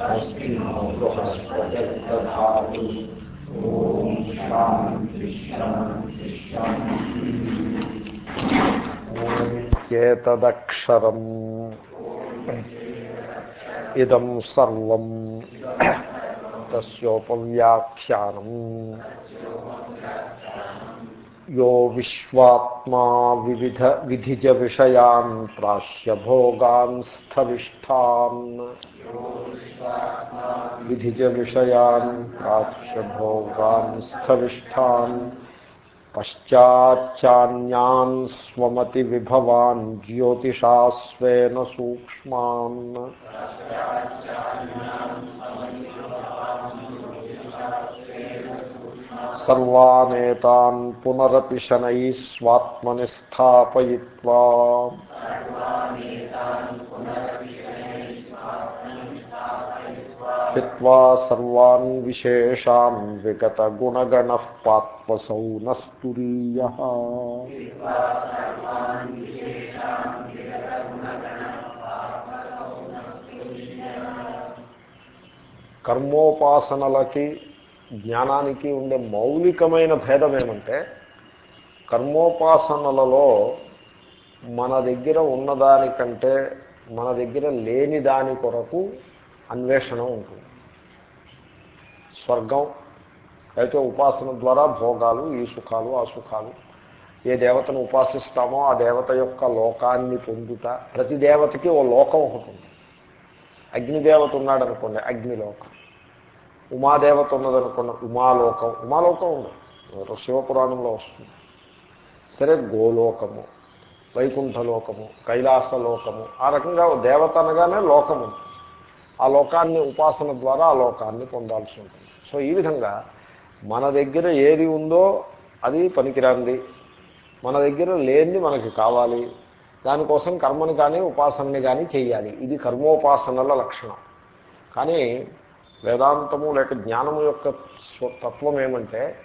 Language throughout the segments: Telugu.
حسبي الله وجل العظيم ओम शांति शांति शांति एतदक्षरम् इदं सर्वं तस्योपव्याख्यानम् విశ్వాత్మా వివిధ విధిజ విషయాన్ ప్రాశ్య భోగాన్ స్థవిష్టాన్ విధిజ విషయాన్ ప్రాశ్య భోగాన్ స్థవిష్టాన్ పశ్చాచ్చాన్యాన్ స్వమతి విభవాన్ జ్యోతిషా స్వేన సూక్ష్మాన్ సర్వానేతాన్ పునరపి శనై స్వాత్మని స్థాపయిత్వా హిత్వా సర్వాన్ విశేషాన్ విగత గుణగణ పాత్మసౌ నస్తురీయ కర్మోపాసనలకి జ్ఞానానికి ఉండే మౌలికమైన భేదం ఏమంటే కర్మోపాసనలలో మన దగ్గర ఉన్నదానికంటే మన దగ్గర లేని దాని కొరకు అన్వేషణ ఉంటుంది. స్వర్గం అయితే ఉపాసన ద్వారా భోగాలు ఈ సుఖాలు ఆ సుఖాలు. ఏ దేవతను ఉపాసిస్తామో ఆ దేవత యొక్క లోకాన్ని పొందుట. ప్రతి దేవతకి ఓ లోకం ఒకటి ఉంది అగ్నిదేవత ఉన్నాడు అనుకోండి అగ్నిలోకం. ఉమాదేవత ఉన్నదనుకున్న ఉమాలోకం. ఉమాలోకం ఉంది. శివపురాణంలో వస్తుంది. సరే గోలోకము వైకుంఠలోకము కైలాసలోకము ఆ రకంగా దేవత అనగానే లోకము. ఆ లోకాన్ని ఉపాసన ద్వారా ఆ లోకాన్ని పొందాల్సి ఉంటుంది. సో ఈ విధంగా మన దగ్గర ఏది ఉందో అది పనికిరాంది మన దగ్గర లేనిది మనకి కావాలి. దానికోసం కర్మని కానీ ఉపాసనని కానీ చేయాలి ఇది కర్మోపాసనల లక్షణం. కానీ వేదాంతము లేక జ్ఞానము యొక్క తత్వం ఏమంటే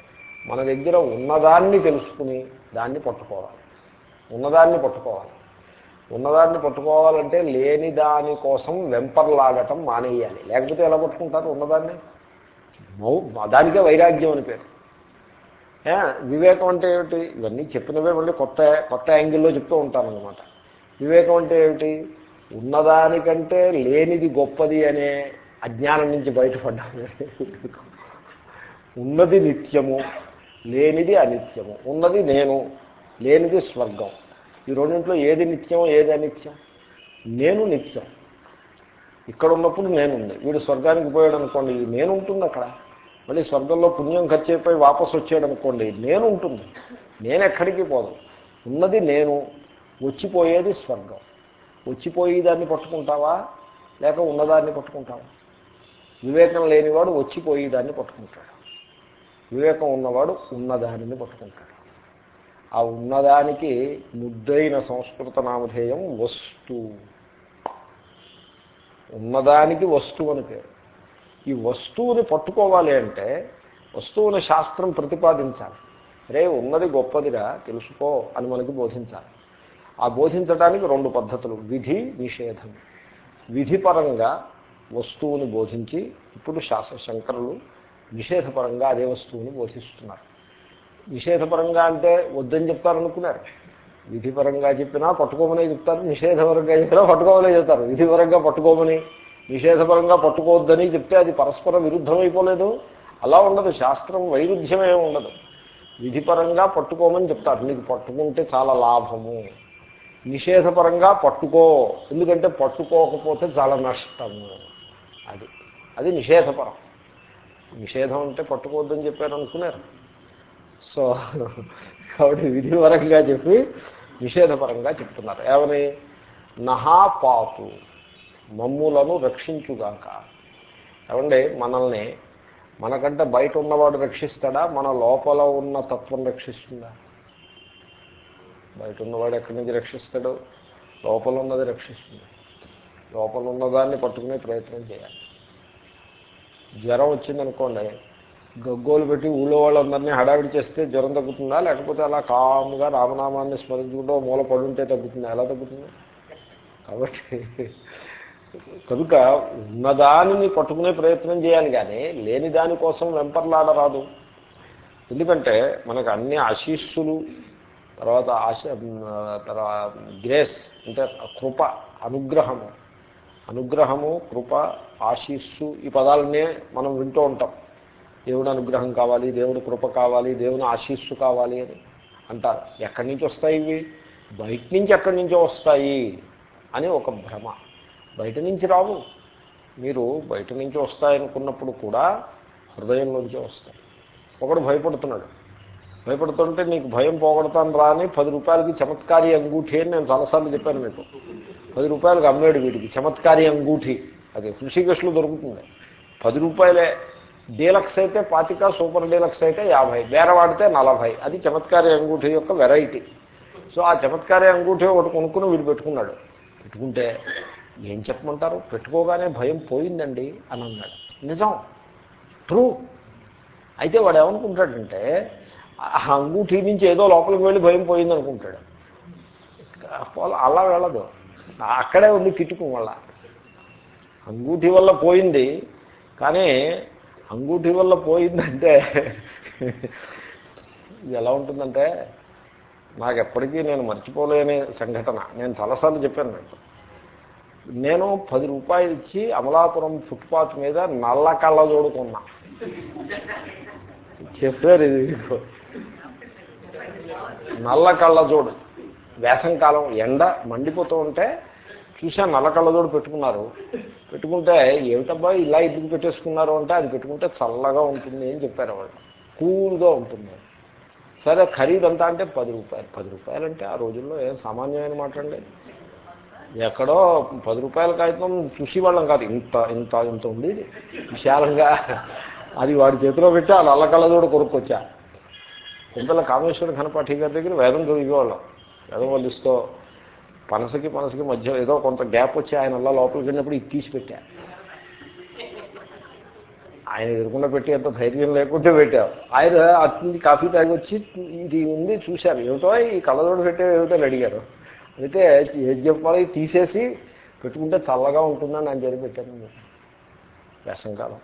మన దగ్గర ఉన్నదాన్ని తెలుసుకుని దాన్ని పట్టుకోవాలి. ఉన్నదాన్ని పట్టుకోవాలి. ఉన్నదాన్ని పట్టుకోవాలంటే లేని దాని కోసం వెంపర్లాగటం మానేయాలి. లేకపోతే ఎలా పట్టుకుంటారు ఉన్నదాన్ని? దానికే వైరాగ్యం అని పేరు. వివేకం అంటే ఏమిటి? ఇవన్నీ చెప్పినవే మళ్ళీ కొత్త కొత్త యాంగిల్లో చెప్తూ ఉంటాను అనమాట వివేకం అంటే ఏమిటి? ఉన్నదానికంటే లేనిది గొప్పది అనే అజ్ఞానం నుంచి బయటపడ్డాము ఉన్నది నిత్యము లేనిది అనిత్యము. ఉన్నది నేను లేనిది స్వర్గం. ఈ రెండింట్లో ఏది నిత్యం ఏది అనిత్యం? నేను నిత్యం. ఇక్కడ ఉన్నప్పుడు నేనుంది వీడు స్వర్గానికి పోయాడు అనుకోండి నేను ఉంటుంది అక్కడ. మళ్ళీ స్వర్గంలో పుణ్యం ఖర్చు అయిపోయి వాపసు వచ్చాడు అనుకోండి నేను ఉంటుంది. నేను ఎక్కడికి పోదు. ఉన్నది నేను వచ్చిపోయేది స్వర్గం. వచ్చిపోయేదాన్ని పట్టుకుంటావా? లేక ఉన్నదాన్ని పట్టుకుంటావా? వివేకం లేనివాడు వచ్చిపోయి దాన్ని పట్టుకుంటాడు. వివేకం ఉన్నవాడు ఉన్నదానిని పట్టుకుంటాడు. ఆ ఉన్నదానికి ముద్దైన సంస్కృత నామధేయం వస్తు. ఉన్నదానికి వస్తువు అని పేరు. ఈ వస్తువుని పట్టుకోవాలి అంటే వస్తువుని శాస్త్రం ప్రతిపాదించాలి. రే ఉన్నది గొప్పదిగా తెలుసుకో అని మనకి బోధించాలి. ఆ బోధించడానికి రెండు పద్ధతులు. విధి నిషేధం. విధిపరంగా వస్తువుని బోధించి ఇప్పుడు శాస్త్ర శంకరులు నిషేధపరంగా అదే వస్తువుని బోధిస్తున్నారు. నిషేధపరంగా అంటే వద్దని చెప్తారనుకున్నారు. విధిపరంగా చెప్పినా పట్టుకోమనే చెప్తారు నిషేధపరంగా చెప్పినా పట్టుకోమనే చెప్తారు. విధిపరంగా పట్టుకోమని నిషేధపరంగా పట్టుకోవద్దని చెప్తే అది పరస్పర విరుద్ధమైపోలేదు. అలా ఉండదు శాస్త్రం వైరుధ్యమే ఉండదు. విధిపరంగా పట్టుకోమని చెప్తారు. నీకు పట్టుకుంటే చాలా లాభము. నిషేధపరంగా పట్టుకో. ఎందుకంటే పట్టుకోకపోతే చాలా నష్టము. అది. అది నిషేధపరం. నిషేధం అంటే పట్టుకోవద్దని చెప్పారు అనుకున్నారు సో కాబట్టి విధివరంగా చెప్పి నిషేధపరంగా చెప్తున్నారు. ఏమని? నహా పాతు మమ్ములను రక్షించుగాక. ఏమండి? మనల్ని మనకంటే బయట ఉన్నవాడు రక్షిస్తాడా? మన లోపల ఉన్న తత్వం రక్షిస్తుందా? బయట ఉన్నవాడు ఎక్కడి నుంచి రక్షిస్తాడు? లోపల ఉన్నది రక్షిస్తుంది. లోపల ఉన్నదాన్ని పట్టుకునే ప్రయత్నం చేయాలి. జ్వరం వచ్చిందనుకోండి గగ్గోలు పెట్టి ఊళ్ళో వాళ్ళందరినీ హడావిడి చేస్తే జ్వరం తగ్గుతుందా? లేకపోతే అలా కాముగా రామనామాన్ని స్మరించుకుంటూ మూల పడుంటే తగ్గుతుందా? ఎలా తగ్గుతుంది? కాబట్టి కనుక ఉన్నదానిని పట్టుకునే ప్రయత్నం చేయాలి కానీ లేని దానికోసం వెంపర్లాడరాదు. ఎందుకంటే మనకు అన్ని ఆశీస్సులు తర్వాత ఆశ తర్వాత గ్రేస్ అంటే కృప అనుగ్రహము అనుగ్రహము కృప ఆశీస్సు ఈ పదాలనే మనం వింటూ ఉంటాం. దేవుడు అనుగ్రహం కావాలి దేవుడు కృప కావాలి దేవుని ఆశీస్సు కావాలి అని అంటారు. ఎక్కడి నుంచి వస్తాయి ఇవి? బయట నుంచి ఎక్కడి నుంచో వస్తాయి అని ఒక భ్రమ. బయట నుంచి రావు. మీరు బయట నుంచి వస్తాయనుకున్నప్పుడు కూడా హృదయంలోంచే వస్తాయి. ఒకడు భయపడుతున్నాడు. భయపడుతుంటే నీకు భయం పోగొడతాను రా అని పది రూపాయలకి చమత్కారి అంగూఠి అని నేను చాలాసార్లు చెప్పాను మీకు. పది రూపాయలకు అమ్మాడు వీటికి చమత్కారి అంగూఠి. అది హృషికేశ్లో దొరుకుతుంది. పది రూపాయలే. డీలక్స్ అయితే పాతిక సూపర్ డీలక్స్ అయితే యాభై. బేరవాడితే నలభై. అది చమత్కారి అంగూఠి యొక్క వెరైటీ. సో ఆ చమత్కారి అంగూఠి ఒకటి కొనుక్కుని వీడు పెట్టుకున్నాడు. పెట్టుకుంటే ఏం చెప్పమంటారు? పెట్టుకోగానే భయం పోయిందండి అని అన్నాడు. నిజం. ట్రూ. అయితే వాడు ఏమనుకుంటాడంటే అంగూఠీ నుంచి ఏదో లోపలికి వెళ్ళి భయం పోయింది అనుకుంటాడు అలా వెళ్ళదు. అక్కడే ఉంది కిట్టుకు వల్ల అంగూఠి వల్ల పోయింది. కానీ అంగూఠి వల్ల పోయిందంటే ఇది ఎలా ఉంటుందంటే నాకు ఎప్పటికీ నేను మర్చిపోలేని సంఘటన. నేను చాలాసార్లు చెప్పాను నాకు నేను పది రూపాయలు ఇచ్చి అమలాపురం ఫుట్పాత్ మీద నల్ల కళ్ళ చూడుకున్నా చెప్పారు ఇది నల్ల కళ్ళజోడు వేసంకాలం ఎండ మండిపోతూ ఉంటే చూసా నల్ల కళ్ళజోడు పెట్టుకున్నారు. పెట్టుకుంటే ఏమిటబ్బా ఇలా ఇద్దరు పెట్టేసుకున్నారు అంటే అది పెట్టుకుంటే చల్లగా ఉంటుంది అని చెప్పారు వాళ్ళు. కూల్గా ఉంటుంది. సరే ఖరీదంతా అంటే పది రూపాయలు. పది రూపాయలు అంటే ఆ రోజుల్లో ఏం సామాన్యమైన మాట అండి. ఎక్కడో పది రూపాయల కాగితం చూసి వాళ్ళం కాదు. ఇంత ఇంత ఇంత ఉంది. విశాలంగా అది వాడి చేతిలో పెట్టి ఆ నల్ల కళ్ళజోడు కొనుక్కొచ్చా. కుంపల కామేశ్వర ఘనపాఠి గారి దగ్గర వేదం చదివేవాళ్ళం. వేదం వల్లిస్తూ పనసకి పనసకి మధ్య ఏదో కొంత గ్యాప్ వచ్చి ఆయన అలా లోపలికి వెళ్ళినప్పుడు ఇది తీసి పెట్టా. ఆయన ఎదురుకుండా పెట్టి ఎంత ధైర్యం లేకుంటే పెట్టావు ఆయన అటు నుంచి కాఫీ తాగి వచ్చి ఇది ఉంది చూశారు. ఏమిటో ఈ కళ్ళజోడు పెట్టే ఏమిటో అడిగారు. అయితే ఏది చెప్పాలి తీసేసి పెట్టుకుంటే చల్లగా ఉంటుందని ఆయన జరిగి పెట్టాను వేసంకాలం.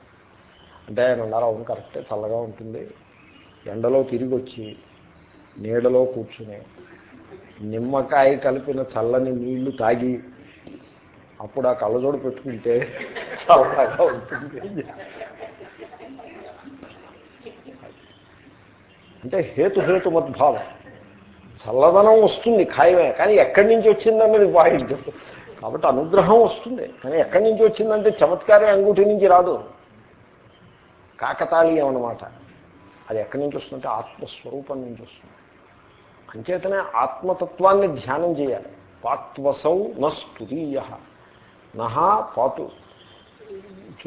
అంటే ఆయన ఉన్నారు అవును కరెక్టే చల్లగా ఉంటుంది. ఎండలో తిరిగి వచ్చి నీడలో కూర్చుని నిమ్మకాయ కలిపిన చల్లని నీళ్ళు తాగి అప్పుడు ఆ కళ్ళజోడు పెట్టుకుంటే చల్లగా ఉంటుంది. అంటే హేతుహేతుమద్భావం చల్లదనం వస్తుంది ఖాయమే కానీ ఎక్కడి నుంచి వచ్చిందన్నది పాయింట్ కాబట్టి అనుగ్రహం వస్తుంది కానీ ఎక్కడి నుంచి వచ్చిందంటే చమత్కారం అంగూటి నుంచి రాదు. కాకతాళీయం అనమాట అది ఎక్కడి నుంచి వస్తుందంటే ఆత్మస్వరూపం నుంచి వస్తుంది. అంచేతనే ఆత్మతత్వాన్ని ధ్యానం చేయాలి. పాత్వసౌ నస్తురీయ నహా పాతు.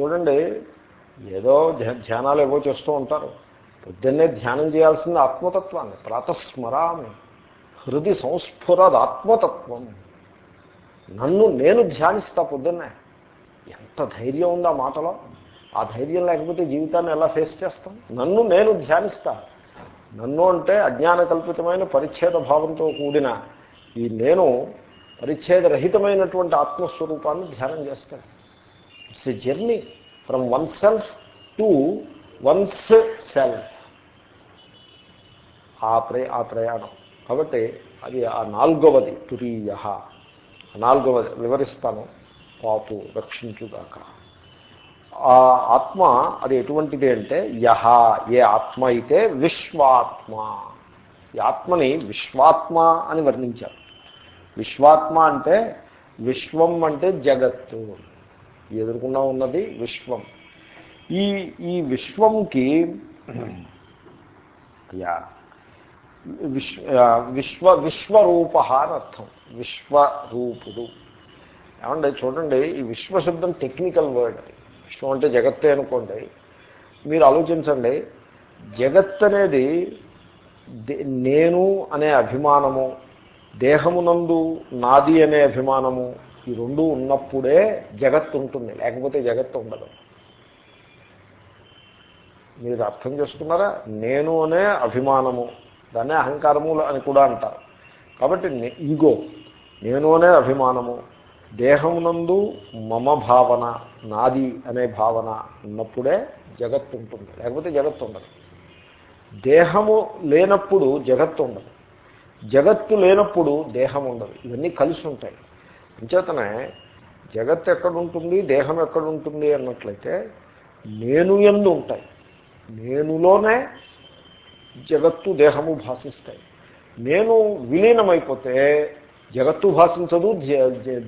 చూడండి ఏదో ధ్యానాలు ఏవో చేస్తూ ఉంటారు. పొద్దున్నే ధ్యానం చేయాల్సింది ఆత్మతత్వాన్ని. ప్రాతస్మరామి. హృది సంస్ఫురద్ ఆత్మతత్వం. నన్ను నేను ధ్యానిస్తా పొద్దున్నే. ఎంత ధైర్యం ఉందా మాటలో. ఆ ధైర్యం లేకపోతే జీవితాన్ని ఎలా ఫేస్ చేస్తాం? నన్ను నేను ధ్యానిస్తా. నన్ను అంటే అజ్ఞాన కల్పితమైన పరిచ్ఛేద భావంతో కూడిన ఈ నేను పరిచ్ఛేదరహితమైనటువంటి ఆత్మస్వరూపాన్ని ధ్యానం చేస్తాను. It's a journey from one self to one's self ఆ ప్రే ఆ ప్రయాణం. కాబట్టి అది ఆ నాలుగవది తురీయ. నాలుగవది వివరిస్తాను. పాపు రక్షించుగాక. ఆ ఆత్మ అది ఎటువంటిది అంటే యహ ఏ ఆత్మ అయితే విశ్వాత్మ. ఈ ఆత్మని విశ్వాత్మ అని వర్ణించారు. విశ్వాత్మ అంటే విశ్వం అంటే జగత్తు. ఎదుర్కొన్నా ఉన్నది విశ్వం. ఈ ఈ విశ్వంకి యా విశ్వ విశ్వ విశ్వరూప అని అర్థం. విశ్వరూపుడు. ఏమండి చూడండి ఈ విశ్వశబ్దం టెక్నికల్ వర్డ్ విశ్వం అంటే జగత్తే అనుకోండి మీరు ఆలోచించండి జగత్ అనేది నేను అనే అభిమానము దేహమునందు నాది అనే అభిమానము ఈ రెండు ఉన్నప్పుడే జగత్తు ఉంటుంది లేకపోతే జగత్తు ఉండదు. మీరు అర్థం చేసుకున్నారా? నేను అనే అభిమానము దాన్నే అహంకారము అని కూడా అంటారు. కాబట్టి ఈగో నేను అనే అభిమానము దేహమునందు మమ భావన నాది అనే భావన ఉన్నప్పుడే జగత్తు ఉంటుంది. లేకపోతే జగత్తు ఉండదు. దేహము లేనప్పుడు జగత్తు ఉండదు. జగత్తు లేనప్పుడు దేహం ఉండదు. ఇవన్నీ కలిసి ఉంటాయి. అంచేతనే జగత్తు ఎక్కడుంటుంది దేహం ఎక్కడుంటుంది అన్నట్లయితే నేను ఎందు ఉంటాయి. నేనులోనే జగత్తు దేహము భాషిస్తాయి. నేను విలీనమైపోతే జగత్తు భాషించదు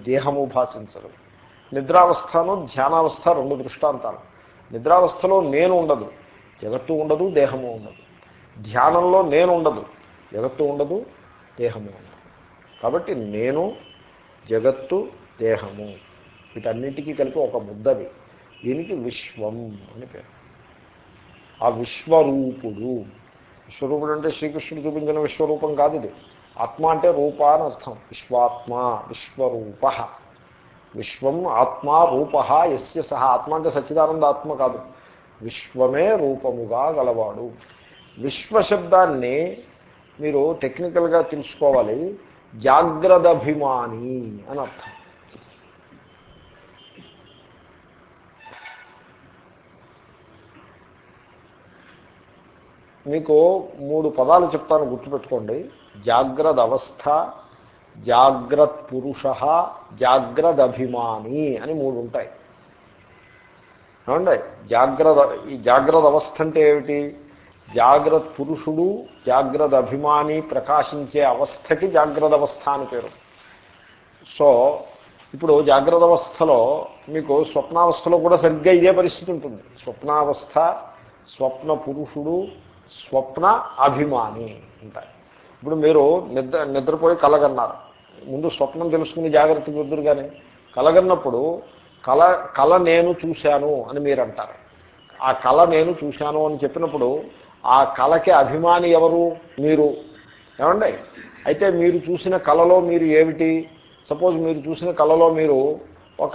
దేహము భాషించదు. నిద్రావస్థను ధ్యానావస్థ రెండు దృష్టాంతాలు. నిద్రావస్థలో నేను ఉండదు జగత్తు ఉండదు దేహము ఉండదు. ధ్యానంలో నేను ఉండదు జగత్తు ఉండదు దేహము ఉండదు. కాబట్టి నేను జగత్తు దేహము వీటన్నిటికీ కలిపి ఒక ముద్దది. దీనికి విశ్వం అని పేరు. ఆ విశ్వరూపుడు విశ్వరూపుడు అంటే శ్రీకృష్ణుడు చూపించిన విశ్వరూపం కాదు ఇది. ఆత్మ అంటే రూప అని అర్థం. విశ్వాత్మ విశ్వరూప. విశ్వం ఆత్మ రూప ఎస్య సహ. ఆత్మ అంటే సచ్చిదానంద ఆత్మ కాదు. విశ్వమే రూపముగా గలవాడు. విశ్వశబ్దాన్ని మీరు టెక్నికల్గా తెలుసుకోవాలి. జాగ్రదభిమాని అని అర్థం. మీకు మూడు పదాలు చెప్తాను గుర్తుపెట్టుకోండి. జాగ్రత్త అవస్థ జాగ్రత్ పురుష జాగ్రత్త అభిమాని అని మూడు ఉంటాయి ఏమండి? జాగ్రత్త ఈ జాగ్రత్త అవస్థ అంటే ఏమిటి? జాగ్రత్త పురుషుడు జాగ్రత్త అభిమాని ప్రకాశించే అవస్థకి జాగ్రత్త అవస్థ అని పేరు. సో ఇప్పుడు జాగ్రత్త అవస్థలో మీకు స్వప్నావస్థలో కూడా సరిగ్గా ఇదే పరిస్థితి ఉంటుంది. స్వప్నావస్థ స్వప్న పురుషుడు స్వప్న అభిమాని ఉంటాయి. ఇప్పుడు మీరు నిద్ర నిద్రపోయి కలగన్నారు. ముందు స్వప్నం తెలుసుకుని జాగ్రత్త వద్దురు కానీ కలగన్నప్పుడు కళ కళ నేను చూశాను అని మీరు అంటారు ఆ కళ నేను చూశాను అని చెప్పినప్పుడు ఆ కళకి అభిమాని ఎవరు? మీరు. ఏమండి? అయితే మీరు చూసిన కళలో మీరు ఏమిటి? సపోజ్ మీరు చూసిన కళలో మీరు ఒక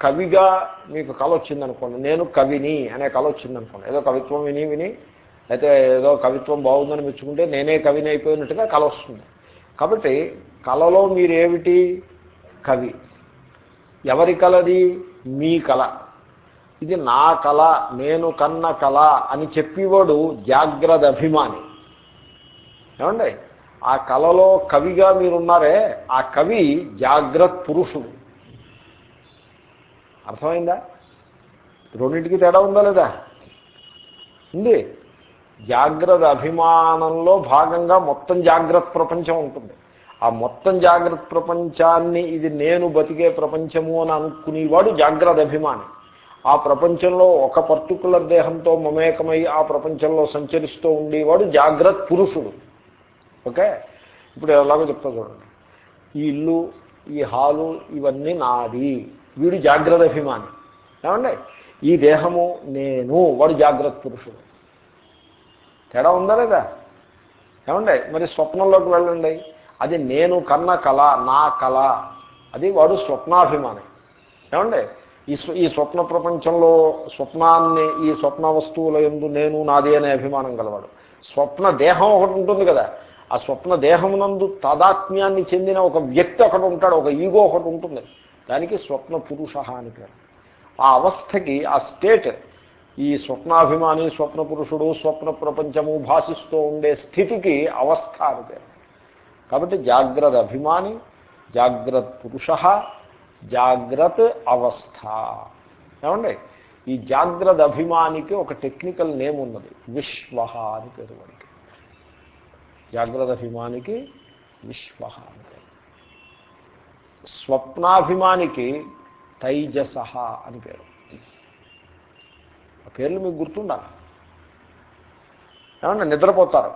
కవిగా మీకు కళ వచ్చిందనుకోండి. నేను కవిని అనే కళ వచ్చిందనుకోండి. ఏదో కవిత్వం విని విని అయితే ఏదో కవిత్వం బాగుందని మెచ్చుకుంటే నేనే కవిని అయిపోయినట్టుగా కళ వస్తుంది. కాబట్టి కళలో మీరేమిటి? కవి. ఎవరి కలది? మీ కళ. ఇది నా కళ నేను కన్న కళ అని చెప్పేవాడు జాగ్రత్త అభిమాని. ఏమండి? ఆ కళలో కవిగా మీరున్నారే ఆ కవి జాగ్రత్త పురుషుడు. అర్థమైందా? రెండింటికి తేడా ఉందా లేదా? ఉంది. జాగ్రత్త అభిమానంలో భాగంగా మొత్తం జాగ్రత్త ప్రపంచం ఉంటుంది. ఆ మొత్తం జాగ్రత్త ప్రపంచాన్ని ఇది నేను బతికే ప్రపంచము అని అనుకునేవాడు జాగ్రత్త అభిమాని ఆ ప్రపంచంలో ఒక పర్టికులర్ దేహంతో మమేకమై ఆ ప్రపంచంలో సంచరిస్తూ ఉండేవాడు జాగ్రత్త పురుషుడు. ఓకే? ఇప్పుడు ఎలాగో చెప్తా చూడండి. ఈ ఇల్లు ఈ హాలు ఇవన్నీ నాది. వీడు జాగ్రత్త అభిమాని ఏమండి? ఈ దేహము నేను. వాడు జాగ్రత్త పురుషుడు. తేడా ఉందా లేదా? ఏమండి? మరి స్వప్నంలోకి వెళ్ళండి. అది నేను కన్న కళ నా కళ. అది వాడు స్వప్నాభిమాని. ఏమండి? ఈ ఈ స్వప్న ప్రపంచంలో స్వప్నాన్ని ఈ స్వప్న వస్తువుల ఎందు నేను నాది అనే అభిమానం గలవాడు. స్వప్న దేహం ఒకటి ఉంటుంది కదా. ఆ స్వప్న దేహమునందు తాదాత్మ్యాన్ని చెందిన ఒక వ్యక్తి ఒకటి ఉంటాడు. ఒక ఈగో ఒకటి ఉంటుంది. దానికి స్వప్న పురుష అని పేరు. ఆ అవస్థకి ఆ స్టేట్ ఈ స్వప్నాభిమాని స్వప్న పురుషుడు స్వప్న ప్రపంచము భాషిస్తూ ఉండే స్థితికి అవస్థ అని పేరు. కాబట్టి జాగ్రత్త అభిమాని జాగ్రత్త పురుష జాగ్రత్త అవస్థ. ఏమండి? ఈ జాగ్రత్త అభిమానికి ఒక టెక్నికల్ నేమ్ ఉన్నది. విశ్వ అని పేరు వాడికి. జాగ్రత్త అభిమానికి విశ్వ అని పేరు. స్వప్నాభిమానికి తైజస అని పేరు. పేర్లు మీకు గుర్తుండాలి ఏమన్నా నిద్రపోతారు?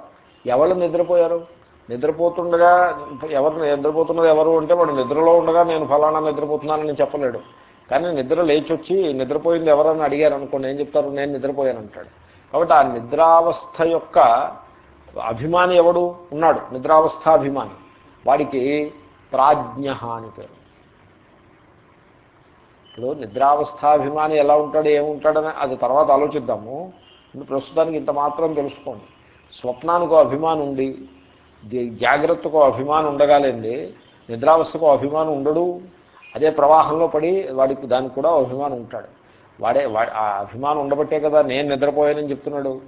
ఎవరు నిద్రపోయారు? నిద్రపోతుండగా ఎవరు నిద్రపోతున్నది ఎవరు అంటే వాడు నిద్రలో ఉండగా నేను ఫలానా నిద్రపోతున్నానని చెప్పలేడు. కానీ నిద్ర లేచి వచ్చి నిద్రపోయింది ఎవరని అడిగారు అనుకోండి ఏం చెప్తారు? నేను నిద్రపోయాను అంటాడు. కాబట్టి ఆ నిద్రావస్థ యొక్క అభిమాని ఎవడు? ఉన్నాడు. నిద్రావస్థాభిమాని. వాడికి ప్రాజ్ఞ అని పేరు. ఇప్పుడు నిద్రావస్థాభిమాని ఎలా ఉంటాడు ఏముంటాడని అది తర్వాత ఆలోచిద్దాము. ప్రస్తుతానికి ఇంత మాత్రం తెలుసుకోండి. స్వప్నానికి అభిమానం ఉండి జాగ్రత్తకు అభిమానం ఉండగాలండి నిద్రావస్థకు అభిమానం ఉండడు. అదే ప్రవాహంలో పడి వాడికి దానికి కూడా అభిమానం ఉంటాడు. వాడే ఆ అభిమానం ఉండబట్టే కదా నేను నిద్రపోయానని చెప్తున్నాడు.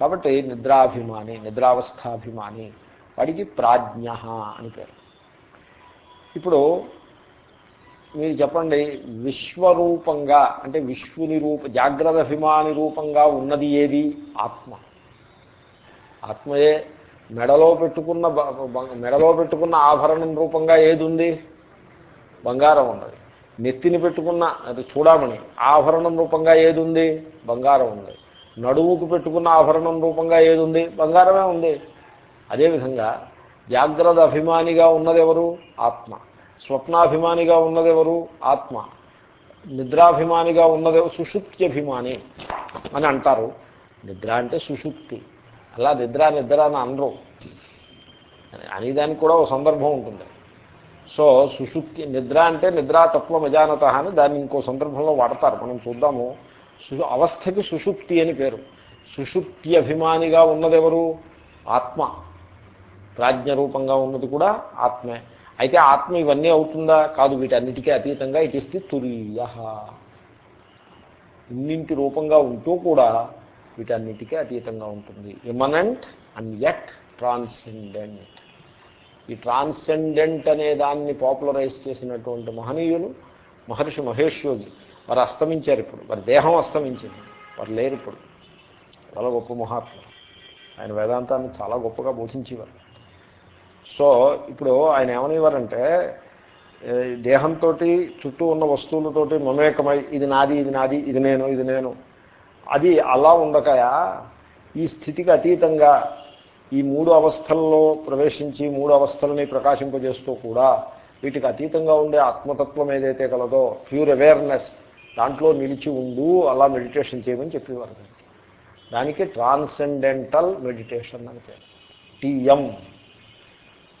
కాబట్టి నిద్రాభిమాని నిద్రావస్థాభిమాని వాడికి ప్రాజ్ఞ అని పేరు. ఇప్పుడు మీరు చెప్పండి విశ్వరూపంగా అంటే విశ్వని రూప జాగ్రత్త అభిమాని రూపంగా ఉన్నది ఏది? ఆత్మ. ఆత్మయే మెడలో పెట్టుకున్న మెడలో పెట్టుకున్న ఆభరణం రూపంగా ఏది ఉంది? బంగారం ఉన్నది. నెత్తిని పెట్టుకున్న అది చూడమని ఆభరణం రూపంగా ఏది ఉంది? బంగారం ఉంది. నడువుకు పెట్టుకున్న ఆభరణం రూపంగా ఏది ఉంది? బంగారమే ఉంది. అదేవిధంగా జాగ్రత్త అభిమానిగా ఉన్నదెవరు ఆత్మ. స్వప్నాభిమానిగా ఉన్నదెవరు ఆత్మ. నిద్రాభిమానిగా ఉన్నది సుషుప్త్యభిమాని అని అంటారు. నిద్ర అంటే సుషుప్తి. అలా నిద్ర నిద్ర అని అనరు. అనేదానికి కూడా ఒక సందర్భం ఉంటుంది. సో సుషుప్తి నిద్ర అంటే నిద్రాతత్వం అజానత అని దాన్ని ఇంకో సందర్భంలో వాడతారు. మనం చూద్దాము. అవస్థకి సుషుప్తి అని పేరు. సుషుప్తి అభిమానిగా ఉన్నదెవరు ఆత్మ. ప్రాజ్ఞరూపంగా ఉన్నది కూడా ఆత్మే. అయితే ఆత్మ ఇవన్నీ అవుతుందా? కాదు వీటన్నిటికీ అతీతంగా ఇట్ ఇస్ ది తురీయ ఇన్నింటి రూపంగా ఉంటూ కూడా వీటన్నిటికీ అతీతంగా ఉంటుంది. ఇమనెంట్ అండ్ ఎట్ ట్రాన్సెండెంట్ ఈ ట్రాన్సెండెంట్ అనే దాన్ని పాపులరైజ్ చేసినటువంటి మహనీయులు మహర్షి మహేష్ వారు అస్తమించారు ఇప్పుడు. వారి దేహం అస్తమించింది. వారు లేరు ఇప్పుడు. చాలా గొప్ప మహాత్ములు. ఆయన వేదాంతాన్ని చాలా గొప్పగా బోధించేవారు. సో ఇప్పుడు ఆయన ఏమనేవారంటే దేహంతో చుట్టూ ఉన్న వస్తువులతోటి మమేకమై ఇది నాది ఇది నాది ఇది నేను ఇది నేను. అది అలా ఉండకయా? ఈ స్థితికి అతీతంగా ఈ మూడు అవస్థల్లో ప్రవేశించి మూడు అవస్థలని ప్రకాశింపజేస్తూ కూడా వీటికి అతీతంగా ఉండే ఆత్మతత్వం ఏదైతే కలదో ప్యూర్ అవేర్నెస్ దాంట్లో నిలిచి ఉండు అలా మెడిటేషన్ చేయమని చెప్పేవారు. దానికి ట్రాన్సెండెంటల్ మెడిటేషన్ అని పేరు. టీఎం.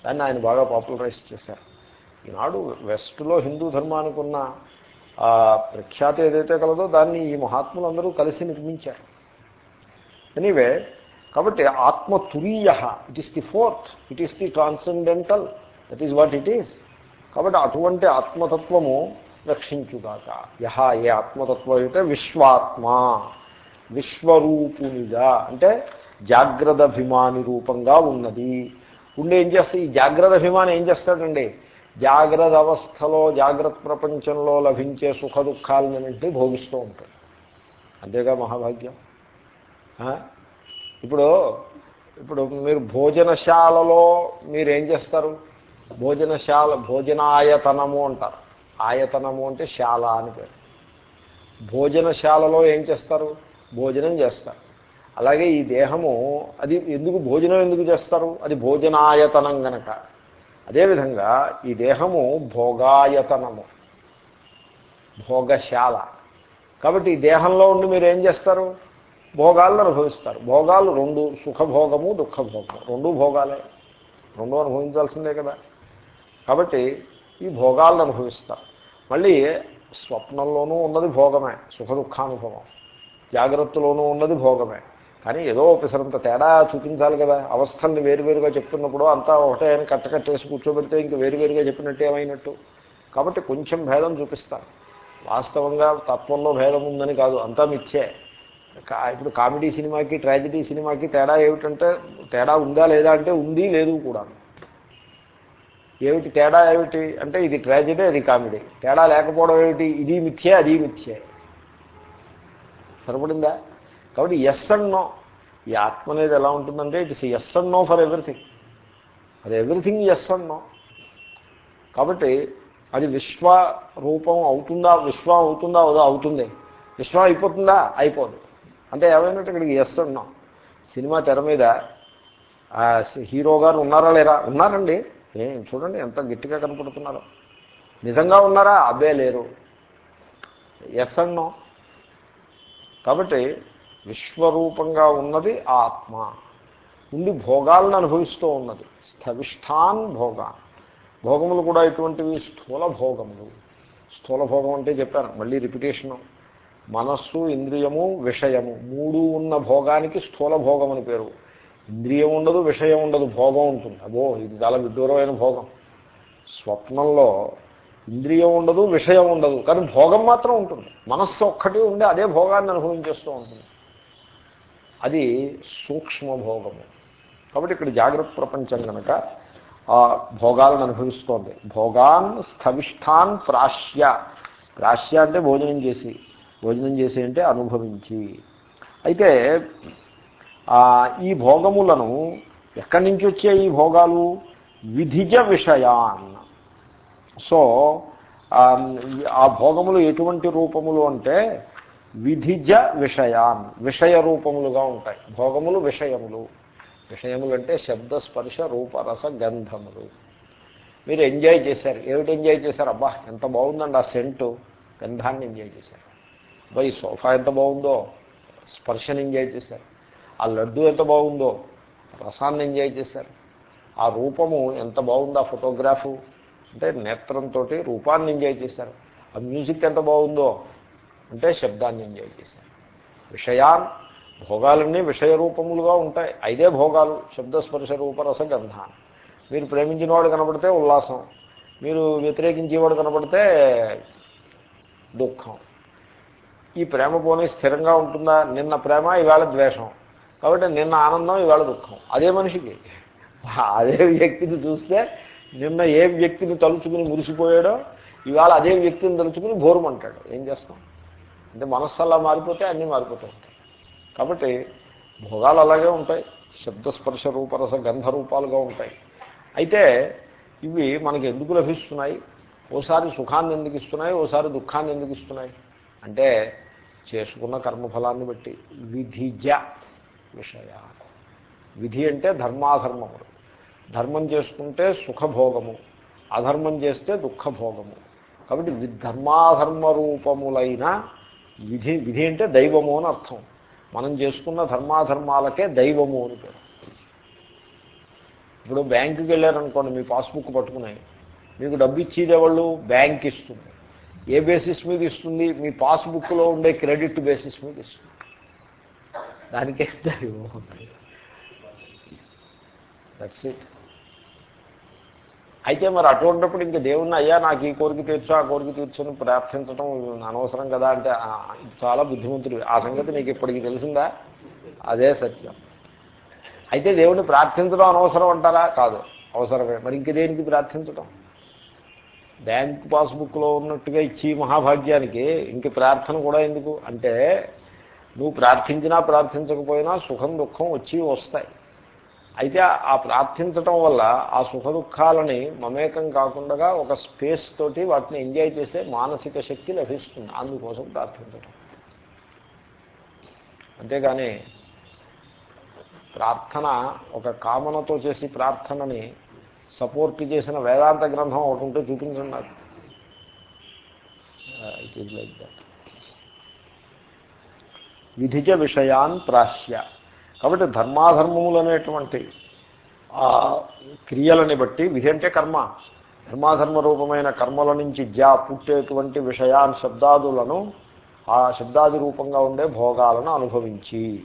దాన్ని ఆయన బాగా పాపులరైజ్ చేశారు. ఈనాడు వెస్ట్లో హిందూ ధర్మానికి ఉన్న ప్రఖ్యాతి ఏదైతే కలదో దాన్ని ఈ మహాత్ములందరూ కలిసి నిర్మించారు. ఎనీవే కాబట్టి ఆత్మ తురీయ it is the fourth it is the transcendental that is what it is కాబట్టి అటువంటి ఆత్మతత్వము రక్షించుగాక. యహ ఏ ఆత్మతత్వం అయితే విశ్వాత్మ విశ్వరూపునిగా అంటే జాగ్రత్త అభిమాని రూపంగా ఉన్నది. ఉండి ఏం చేస్తే ఈ జాగ్రత్త అభిమానం ఏం చేస్తాడండి? జాగ్రత్త అవస్థలో జాగ్రత్త ప్రపంచంలో లభించే సుఖ దుఃఖాలన్నింటినీ భోగిస్తూ ఉంటాడు. అంతేగా మహాభాగ్యం? ఇప్పుడు ఇప్పుడు మీరు భోజనశాలలో మీరు ఏం చేస్తారు? భోజనశాల భోజనాయతనము అంటారు. ఆయతనము అంటే శాల అని పేరు. భోజనశాలలో ఏం చేస్తారు? భోజనం చేస్తారు. అలాగే ఈ దేహము అది ఎందుకు భోజనం ఎందుకు చేస్తారు? అది భోజనాయతనం గనక. అదేవిధంగా ఈ దేహము భోగాయతనము. భోగశాల. కాబట్టి ఈ దేహంలో ఉండి మీరు ఏం చేస్తారు? భోగాలను అనుభవిస్తారు. భోగాలు రెండు సుఖభోగము దుఃఖభోగము. రెండు భోగాలే. రెండు అనుభవించాల్సిందే కదా. కాబట్టి ఈ భోగాలను అనుభవిస్తారు. మళ్ళీ స్వప్నంలోనూ ఉన్నది భోగమే సుఖ దుఃఖానుభవం జాగ్రత్తలోనూ ఉన్నది భోగమే. కానీ ఏదో పిసరంత తేడా చూపించాలి కదా. అవస్థల్ని వేరువేరుగా చెప్తున్నప్పుడు అంతా ఒకటే అని కట్టకట్టేసి కూర్చోబెడితే ఇంక వేరువేరుగా చెప్పినట్టు ఏమైనట్టు. కాబట్టి కొంచెం భేదం చూపిస్తాను వాస్తవంగా తత్వంలో భేదం ఉందని కాదు అంతా మిచ్చే ఇప్పుడు కామెడీ సినిమాకి ట్రాజిడీ సినిమాకి తేడా ఏమిటంటే తేడా ఉందా లేదా అంటే ఉంది లేదు కూడా. ఏమిటి తేడా ఏమిటి అంటే ఇది ట్రాజిడీ అది కామెడీ. తేడా లేకపోవడం ఏమిటి? ఇది మిథ్యే అది మిథ్యే. సరిపడిందా? కాబట్టి ఎస్ అండ్ నో ఈ ఆత్మ అనేది ఎలా ఉంటుందంటే it's yes and no for everything అది ఎవ్రీథింగ్ ఎస్ అండ్ నో కాబట్టి అది విశ్వ రూపం అవుతుందా విశ్వం అవుతుందా అవుదా అవుతుంది. విశ్వం అయిపోతుందా అయిపోదు. అంటే ఏమైనట్టు ఇక్కడికి ఎస్ అన్నాం సినిమా తెర మీద హీరో గారు ఉన్నారా లేరా? ఉన్నారండి. ఏం చూడండి ఎంత గట్టిగా కనపడుతున్నారో. నిజంగా ఉన్నారా? అబ్బే లేరు. ఎస్ అన్నాం కాబట్టి విశ్వరూపంగా ఉన్నది ఆత్మ. ఉండి భోగాలను అనుభవిస్తూ ఉన్నది. స్థవిష్టాన్ భోగాన్. భోగములు కూడా ఇటువంటివి స్థూల భోగములు స్థూల భోగం అంటే చెప్పాను మళ్ళీ రిపిటేషను. మనస్సు ఇంద్రియము విషయము మూడు ఉన్న భోగానికి స్థూల భోగం అని పేరు. ఇంద్రియం ఉండదు విషయం ఉండదు భోగం ఉంటుంది. అబో ఇది చాలా విడ్డూరమైన భోగం. స్వప్నంలో ఇంద్రియం ఉండదు విషయం ఉండదు కానీ భోగం మాత్రం ఉంటుంది. మనస్సు ఒక్కటి ఉండి అదే భోగాన్ని అనుభవించేస్తూ ఉంటుంది. అది సూక్ష్మ భోగము కాబట్టి ఇక్కడ జాగ్రత్త ప్రపంచం కనుక ఆ భోగాలను అనుభవిస్తోంది. భోగాన్ స్థవిష్టాన్ ప్రాశ్య. ప్రాశ్య అంటే భోజనం చేసి. భోజనం చేసి అంటే అనుభవించి. అయితే ఈ భోగములను ఎక్కడి నుంచి వచ్చే ఈ భోగాలు? విధిజ విషయాన్. సో ఆ భోగములు ఎటువంటి రూపములు అంటే విధిజ విషయాన్. విషయ రూపములుగా ఉంటాయి. భోగములు విషయములు. విషయములు అంటే శబ్ద స్పర్శ రూపరస గంధములు. మీరు ఎంజాయ్ చేశారు. ఏమిటి ఎంజాయ్ చేశారు? అబ్బా ఎంత బాగుందండి ఆ సెంటు. గంధాన్ని ఎంజాయ్ చేశారు. అబ్బా ఈ సోఫా ఎంత బాగుందో. స్పర్శను ఎంజాయ్ చేశారు. ఆ లడ్డు ఎంత బాగుందో. రసాన్ని ఎంజాయ్ చేశారు. ఆ రూపము ఎంత బాగుందో ఆ ఫోటోగ్రాఫు. అంటే నేత్రంతో రూపాన్ని ఎంజాయ్ చేశారు. ఆ మ్యూజిక్ ఎంత బాగుందో. అంటే శబ్దాన్ని ఎంజాయ్ చేశాను. విషయాన్ భోగాలన్నీ విషయ రూపములుగా ఉంటాయి. ఐదే భోగాలు శబ్దస్పర్శ రూపరస గంధ మీరు ప్రేమించిన వాడు కనపడితే ఉల్లాసం. మీరు వ్యతిరేకించేవాడు కనపడితే దుఃఖం. ఈ ప్రేమ పోనీ స్థిరంగా ఉంటుందా? నిన్న ప్రేమ ఇవాళ ద్వేషం. కాబట్టి నిన్న ఆనందం ఇవాళ దుఃఖం. అదే మనిషికి. అదే వ్యక్తిని చూస్తే నిన్న ఏ వ్యక్తిని తలుచుకుని మురిసిపోయాడో ఇవాళ అదే వ్యక్తిని తలుచుకుని భోరుమంటాడు ఏం చేస్తాం? అంటే మనస్సు అలా మారిపోతే అన్నీ మారిపోతూ ఉంటాయి. కాబట్టి భోగాలు అలాగే ఉంటాయి శబ్దస్పర్శ రూపరస గంధ రూపాలుగా ఉంటాయి. అయితే ఇవి మనకి ఎందుకు లభిస్తున్నాయి? ఓసారి సుఖాన్ని ఎందుకు ఇస్తున్నాయి? ఓసారి దుఃఖాన్ని ఎందుకు ఇస్తున్నాయి? అంటే చేసుకున్న కర్మఫలాన్ని బట్టి. విధిజ విషయ. విధి అంటే ధర్మాధర్మములు ధర్మం చేసుకుంటే సుఖభోగము అధర్మం చేస్తే దుఃఖభోగము. కాబట్టి ధర్మాధర్మ రూపములైన విధి విధి అంటే దైవము అని అర్థం. మనం చేసుకున్న ధర్మాధర్మాలకే దైవము అని పేరు. ఇప్పుడు బ్యాంకుకి వెళ్ళారనుకోండి మీ పాస్బుక్ పట్టుకుని మీకు డబ్బు ఇచ్చేదేవాళ్ళు బ్యాంక్ ఇస్తుంది. ఏ బేసిస్ మీద ఇస్తుంది? మీ పాస్బుక్లో ఉండే క్రెడిట్ బేసిస్ మీద ఇస్తుంది. దానికే దైవం దట్స్ ఇట్ అయితే మరి అటువంటిప్పుడు ఇంక దేవుణ్ణి అయ్యా నాకు ఈ కోరిక తీర్చు ఆ కోరిక తీర్చుని ప్రార్థించడం అనవసరం కదా అంటే చాలా బుద్ధిమంతుడు. ఆ సంగతి నీకు ఇప్పటికి తెలిసిందా? అదే సత్యం. అయితే దేవుణ్ణి ప్రార్థించడం అనవసరం అంటారా? కాదు. అవసరమే. మరి ఇంక దేనికి ప్రార్థించడం బ్యాంక్ పాస్బుక్లో ఉన్నట్టుగా ఇచ్చి మహాభాగ్యానికి ఇంక ప్రార్థన కూడా ఎందుకు? అంటే నువ్వు ప్రార్థించినా ప్రార్థించకపోయినా సుఖం దుఃఖం వచ్చి వస్తాయి. అయితే ఆ ప్రార్థించటం వల్ల ఆ సుఖ దుఃఖాలని మమేకం కాకుండా ఒక స్పేస్ తోటి వాటిని ఎంజాయ్ చేసే మానసిక శక్తి లభిస్తుంది. అందుకోసం ప్రార్థించటం. అంతేగాని ప్రార్థన ఒక కామనతో చేసి ప్రార్థనని సపోర్ట్ చేసిన వేదాంత గ్రంథం ఒకటి ఉంటే చూపించండి నాకు. ఇట్ ఈజ్ లైక్ దట్ విధిజ విషయాన్ ప్రాశ్య. కాబట్టి ధర్మాధర్మములు అనేటువంటి ఆ క్రియలని బట్టి విధి అంటే కర్మ. ధర్మాధర్మ రూపమైన కర్మల నుంచి జా పుట్టేటువంటి విషయాన్ శబ్దాదులను ఆ శబ్దాది రూపంగా ఉండే భోగాలను అనుభవించి.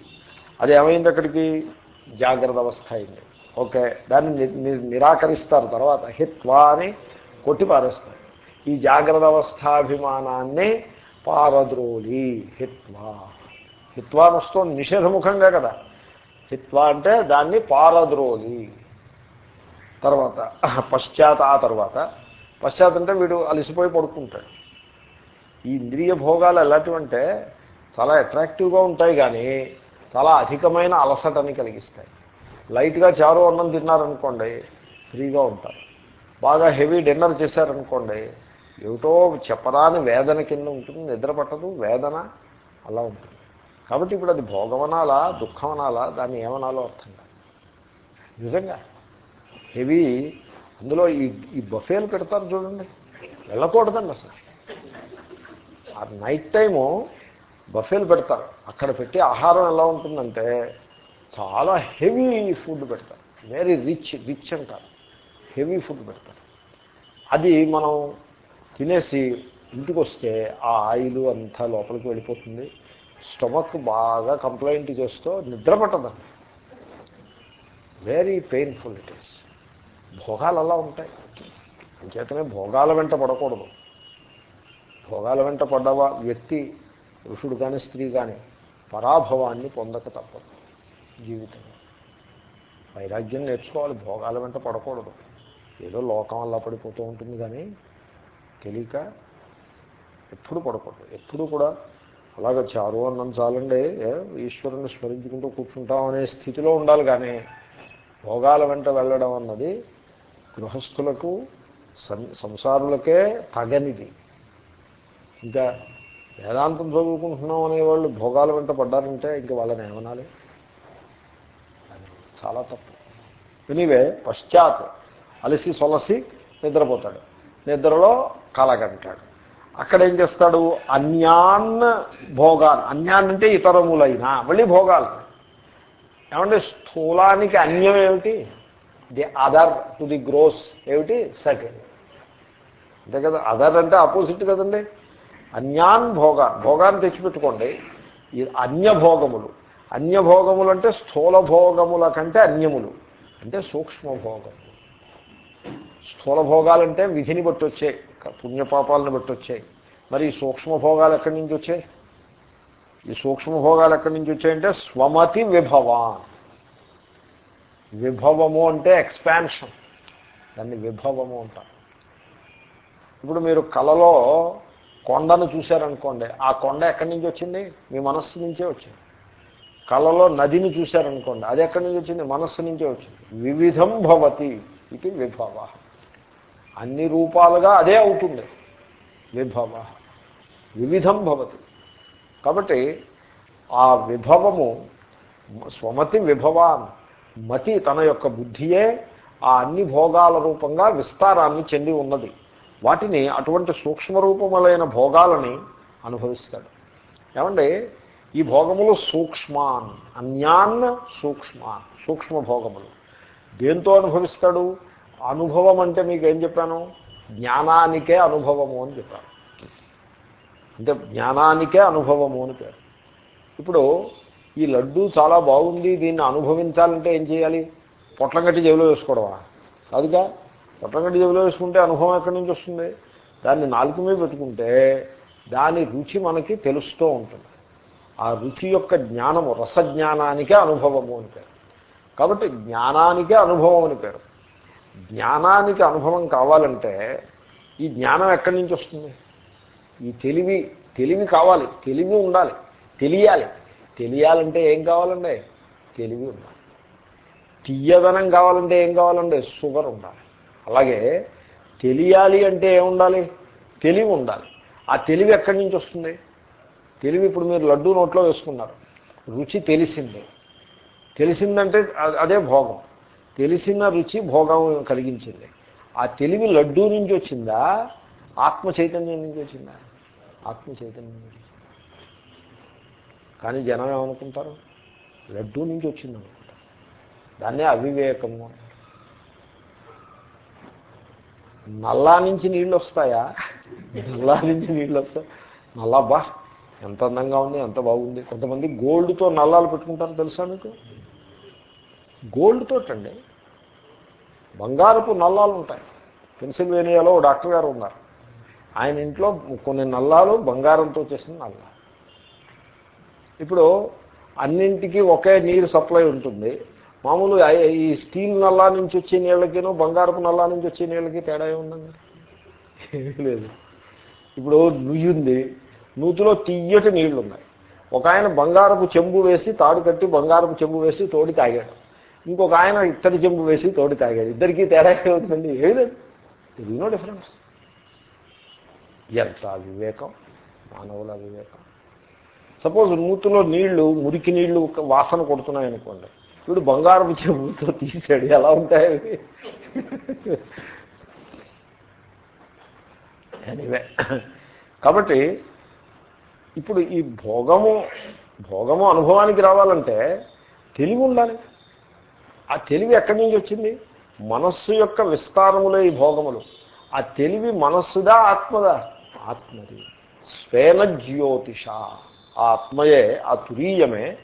అది ఏమైంది అక్కడికి? జాగ్రత్త అవస్థ అయింది. ఓకే దాన్ని నిరాకరిస్తారు తర్వాత. హిత్వా అని కొట్టిపారేస్తారు ఈ జాగ్రత్త అవస్థాభిమానాన్ని పారద్రోలి. హిత్వా. హిత్వానస్తో వస్తుంది నిషేధముఖంగా కదా. హిత్వా అంటే దాన్ని పారద్రోలి తర్వాత పశ్చాత్ ఆ తర్వాత. పశ్చాత్ అంటే వీడు అలసిపోయి పడుకుంటాడు. ఈ ఇంద్రియ భోగాలు ఎలాంటివంటే చాలా అట్రాక్టివ్గా ఉంటాయి కానీ చాలా అధికమైన అలసటని కలిగిస్తాయి. లైట్గా చారు అన్నం తిన్నారనుకోండి ఫ్రీగా ఉంటారు. బాగా హెవీ డిన్నర్ చేశారనుకోండి ఏమిటో చెప్పరాని వేదన కింద ఉంటుంది నిద్ర పట్టదు వేదన అలా ఉంటుంది. కాబట్టి ఇప్పుడు అది భోగమనాలా దుఃఖమనాలా దాన్ని ఏమనాలో అర్థం కాదు. నిజంగా. హెవీ అందులో ఈ ఈ బఫేలు పెడతారు చూడండి. వెళ్ళకూడదండి అసలు. ఆ నైట్ టైము బఫేలు పెడతారు. అక్కడ పెట్టి ఆహారం ఎలా ఉంటుందంటే చాలా హెవీ ఫుడ్ పెడతారు. వెరీ రిచ్ రిచ్ అంటారు. హెవీ ఫుడ్ పెడతారు. అది మనం తినేసి ఇంటికి వస్తే ఆ ఆయిల్ అంతా లోపలికి వెళ్ళిపోతుంది. స్టమక్ బాగా కంప్లైంట్ చేస్తూ నిద్ర పట్టదండి వెరీ పెయిన్ఫుల్ ఇట్ ఈస్ భోగాలు అలా ఉంటాయి. అంచేతనే భోగాల వెంట పడకూడదు. భోగాల వెంట పడ్డవా వ్యక్తి పురుషుడు కానీ స్త్రీ కానీ పరాభవాన్ని పొందక తప్పదు జీవితం వైరాగ్యం నేర్చుకోవాలి. భోగాల వెంట పడకూడదు. ఏదో లోకం అలా పడిపోతూ ఉంటుంది కానీ తెలియక ఎప్పుడు పడకూడదు. ఎప్పుడు కూడా అలాగ చారు అన్నం చాలండి ఏ, ఈశ్వరుని స్మరించుకుంటూ కూర్చుంటాం అనే స్థితిలో ఉండాలి కానీ భోగాల వెంట వెళ్ళడం అన్నది గృహస్థులకు సం- సంసారులకే తగనిది. ఇంకా వేదాంతం చదువుకుంటున్నాం అనేవాళ్ళు భోగాల వెంట పడ్డారంటే ఇంకా వాళ్ళని ఏమనాలి? చాలా తప్పు. ఎనీవే పశ్చాత్ అలసి సొలసి నిద్రపోతాడు. నిద్రలో కలగంటాడు. అక్కడ ఏం చేస్తాడు? అన్యాన్ భోగాలు. అన్యాన్ అంటే ఇతరములైన మళ్ళీ భోగాలు. ఏమంటే స్థూలానికి అన్యం ఏమిటి? The other to the gross ఏమిటి? సెకండ్. అంతే కదా? అదర్ అంటే ఆపోజిట్ కదండి. అన్యాన్ భోగా భోగాన్ని తెచ్చిపెట్టుకోండి. ఈ అన్యభోగములు అన్యభోగములు అంటే స్థూల భోగముల కంటే అన్యములు. అంటే సూక్ష్మభోగములు స్థూల భోగాలంటే విధిని బట్టి వచ్చాయి పుణ్యపాపాలను బట్టి వచ్చాయి మరి ఈ సూక్ష్మ భోగాలు ఎక్కడి నుంచి వచ్చాయి? ఈ సూక్ష్మ భోగాలు ఎక్కడి నుంచి వచ్చాయంటే స్వమతి విభవాన్. విభవము అంటే ఎక్స్పాన్షన్. దాన్ని విభవము అంటారు. ఇప్పుడు మీరు కళలో కొండను చూశారనుకోండి ఆ కొండ ఎక్కడి నుంచి వచ్చింది? మీ మనస్సు నుంచే వచ్చింది. కళలో నదిని చూశారనుకోండి అది ఎక్కడి నుంచి వచ్చింది? మనస్సు నుంచే వచ్చింది. వివిధం భవతి ఇది విభవ. అన్ని రూపాలుగా అదే అవుతుంది. విభవ. వివిధం భవతి. కాబట్టి ఆ విభవము స్వమతి విభవాన్. మతి తన యొక్క బుద్ధియే ఆ అన్ని భోగాల రూపంగా విస్తారాన్ని చెంది ఉన్నది. వాటిని అటువంటి సూక్ష్మరూపములైన భోగాలని అనుభవిస్తాడు. ఏమండి ఈ భోగములు సూక్ష్మాన్. అన్యాన్ సూక్ష్మాన్. సూక్ష్మ భోగములు దేంతో అనుభవిస్తాడు? అనుభవం అంటే మీకు ఏం చెప్పాను? జ్ఞానానికే అనుభవము అని చెప్పాను. అంటే జ్ఞానానికే అనుభవము అని పేరు. ఇప్పుడు ఈ లడ్డు చాలా బాగుంది దీన్ని అనుభవించాలంటే ఏం చేయాలి? పొట్లం కట్టి జేబులో వేసుకోవడమా? కాదుగా పొట్లం కట్టి జేబులో వేసుకుంటే అనుభవం ఎక్కడి నుంచి వస్తుంది? దాన్ని నాలుగు మీద పెట్టుకుంటే దాని రుచి మనకి తెలుస్తూ ఉంటుంది. ఆ రుచి యొక్క జ్ఞానము రసజ్ఞానానికే అనుభవము అని పేరు. కాబట్టి జ్ఞానానికే అనుభవం అని పేరు. జ్ఞానానికి అనుభవం కావాలంటే ఈ జ్ఞానం ఎక్కడి నుంచి వస్తుంది? ఈ తెలివి తెలివి కావాలి తెలివి ఉండాలి తెలియాలి. తెలియాలంటే ఏం కావాలండి? తెలివి ఉండాలి. తీయదనం కావాలంటే ఏం కావాలండి? షుగర్ ఉండాలి. అలాగే తెలియాలి అంటే ఏముండాలి తెలివి ఉండాలి. ఆ తెలివి ఎక్కడి నుంచి వస్తుంది? తెలివి ఇప్పుడు మీరు లడ్డూ నోట్లో వేసుకున్నారు. రుచి తెలిసిందే. తెలిసిందంటే అదే భోగం. తెలిసిన రుచి భోగం కలిగించింది. ఆ తెలివి లడ్డూ నుంచి వచ్చిందా? ఆత్మ చైతన్యం నుంచి వచ్చిందా? ఆత్మ చైతన్యం నుంచి కానీ జనం ఏమనుకుంటారు? లడ్డూ నుంచి వచ్చింది అనుకుంటారు దాన్నే అవివేకము నల్లా నుంచి నీళ్ళు వస్తాయా? నల్లా నుంచి నీళ్ళు వస్తాయి? నల్లా బా ఎంత అందంగా ఉంది ఎంత బాగుంది. కొంతమంది గోల్డ్తో నల్లాలు పెట్టుకుంటారు తెలుసా మీకు? గోల్డ్తో అండి బంగారపు నల్లాలు ఉంటాయి. పెన్సిల్వేనియాలో డాక్టర్ గారు ఉన్నారు. ఆయన ఇంట్లో కొన్ని నల్లాలు బంగారంతో చేసిన నల్లా ఇప్పుడు అన్నింటికి ఒకే నీరు సప్లై ఉంటుంది. మామూలు ఈ స్టీల్ నల్లా నుంచి వచ్చే నీళ్ళకినో బంగారపు నల్లా నుంచి వచ్చే నీళ్ళకి తేడా ఉందండి ఏమీ లేదు. ఇప్పుడు నుయ్యి ఉంది. నూతిలో తీయటి నీళ్ళు ఉన్నాయి ఒక ఆయన బంగారపు చెంబు వేసి తాడు కట్టి బంగారపు చెంబు వేసి తోడి తాగాడు. ఇంకొక ఆయన ఇత్తడి చెంబు వేసి తోడు తాగాడు. ఇద్దరికీ తేడా అవుతుందండి ఏది లేదు. ఇది నో డిఫరెన్స్ ఎంత వివేకం మానవుల వివేకం సపోజ్ మూతులో నీళ్ళు మురికి నీళ్ళు వాసన కొడుతున్నాయి అనుకోండి. వీడు బంగారపు చెంబుతో తీసాడు. ఎలా ఉంటాయి అవి? ఎనీవే కాబట్టి ఇప్పుడు ఈ భోగము భోగము అనుభవానికి రావాలంటే తెలివి ఉండాలి. ఆ తెలివి ఎక్కడి నుంచి వచ్చింది? మనస్సు యొక్క విస్తారములే ఈ భోగములు. ఆ తెలివి మనస్సుదా ఆత్మదా? ఆత్మది. స్వేన జ్యోతిష. ఆ ఆత్మయే ఆ తురీయమే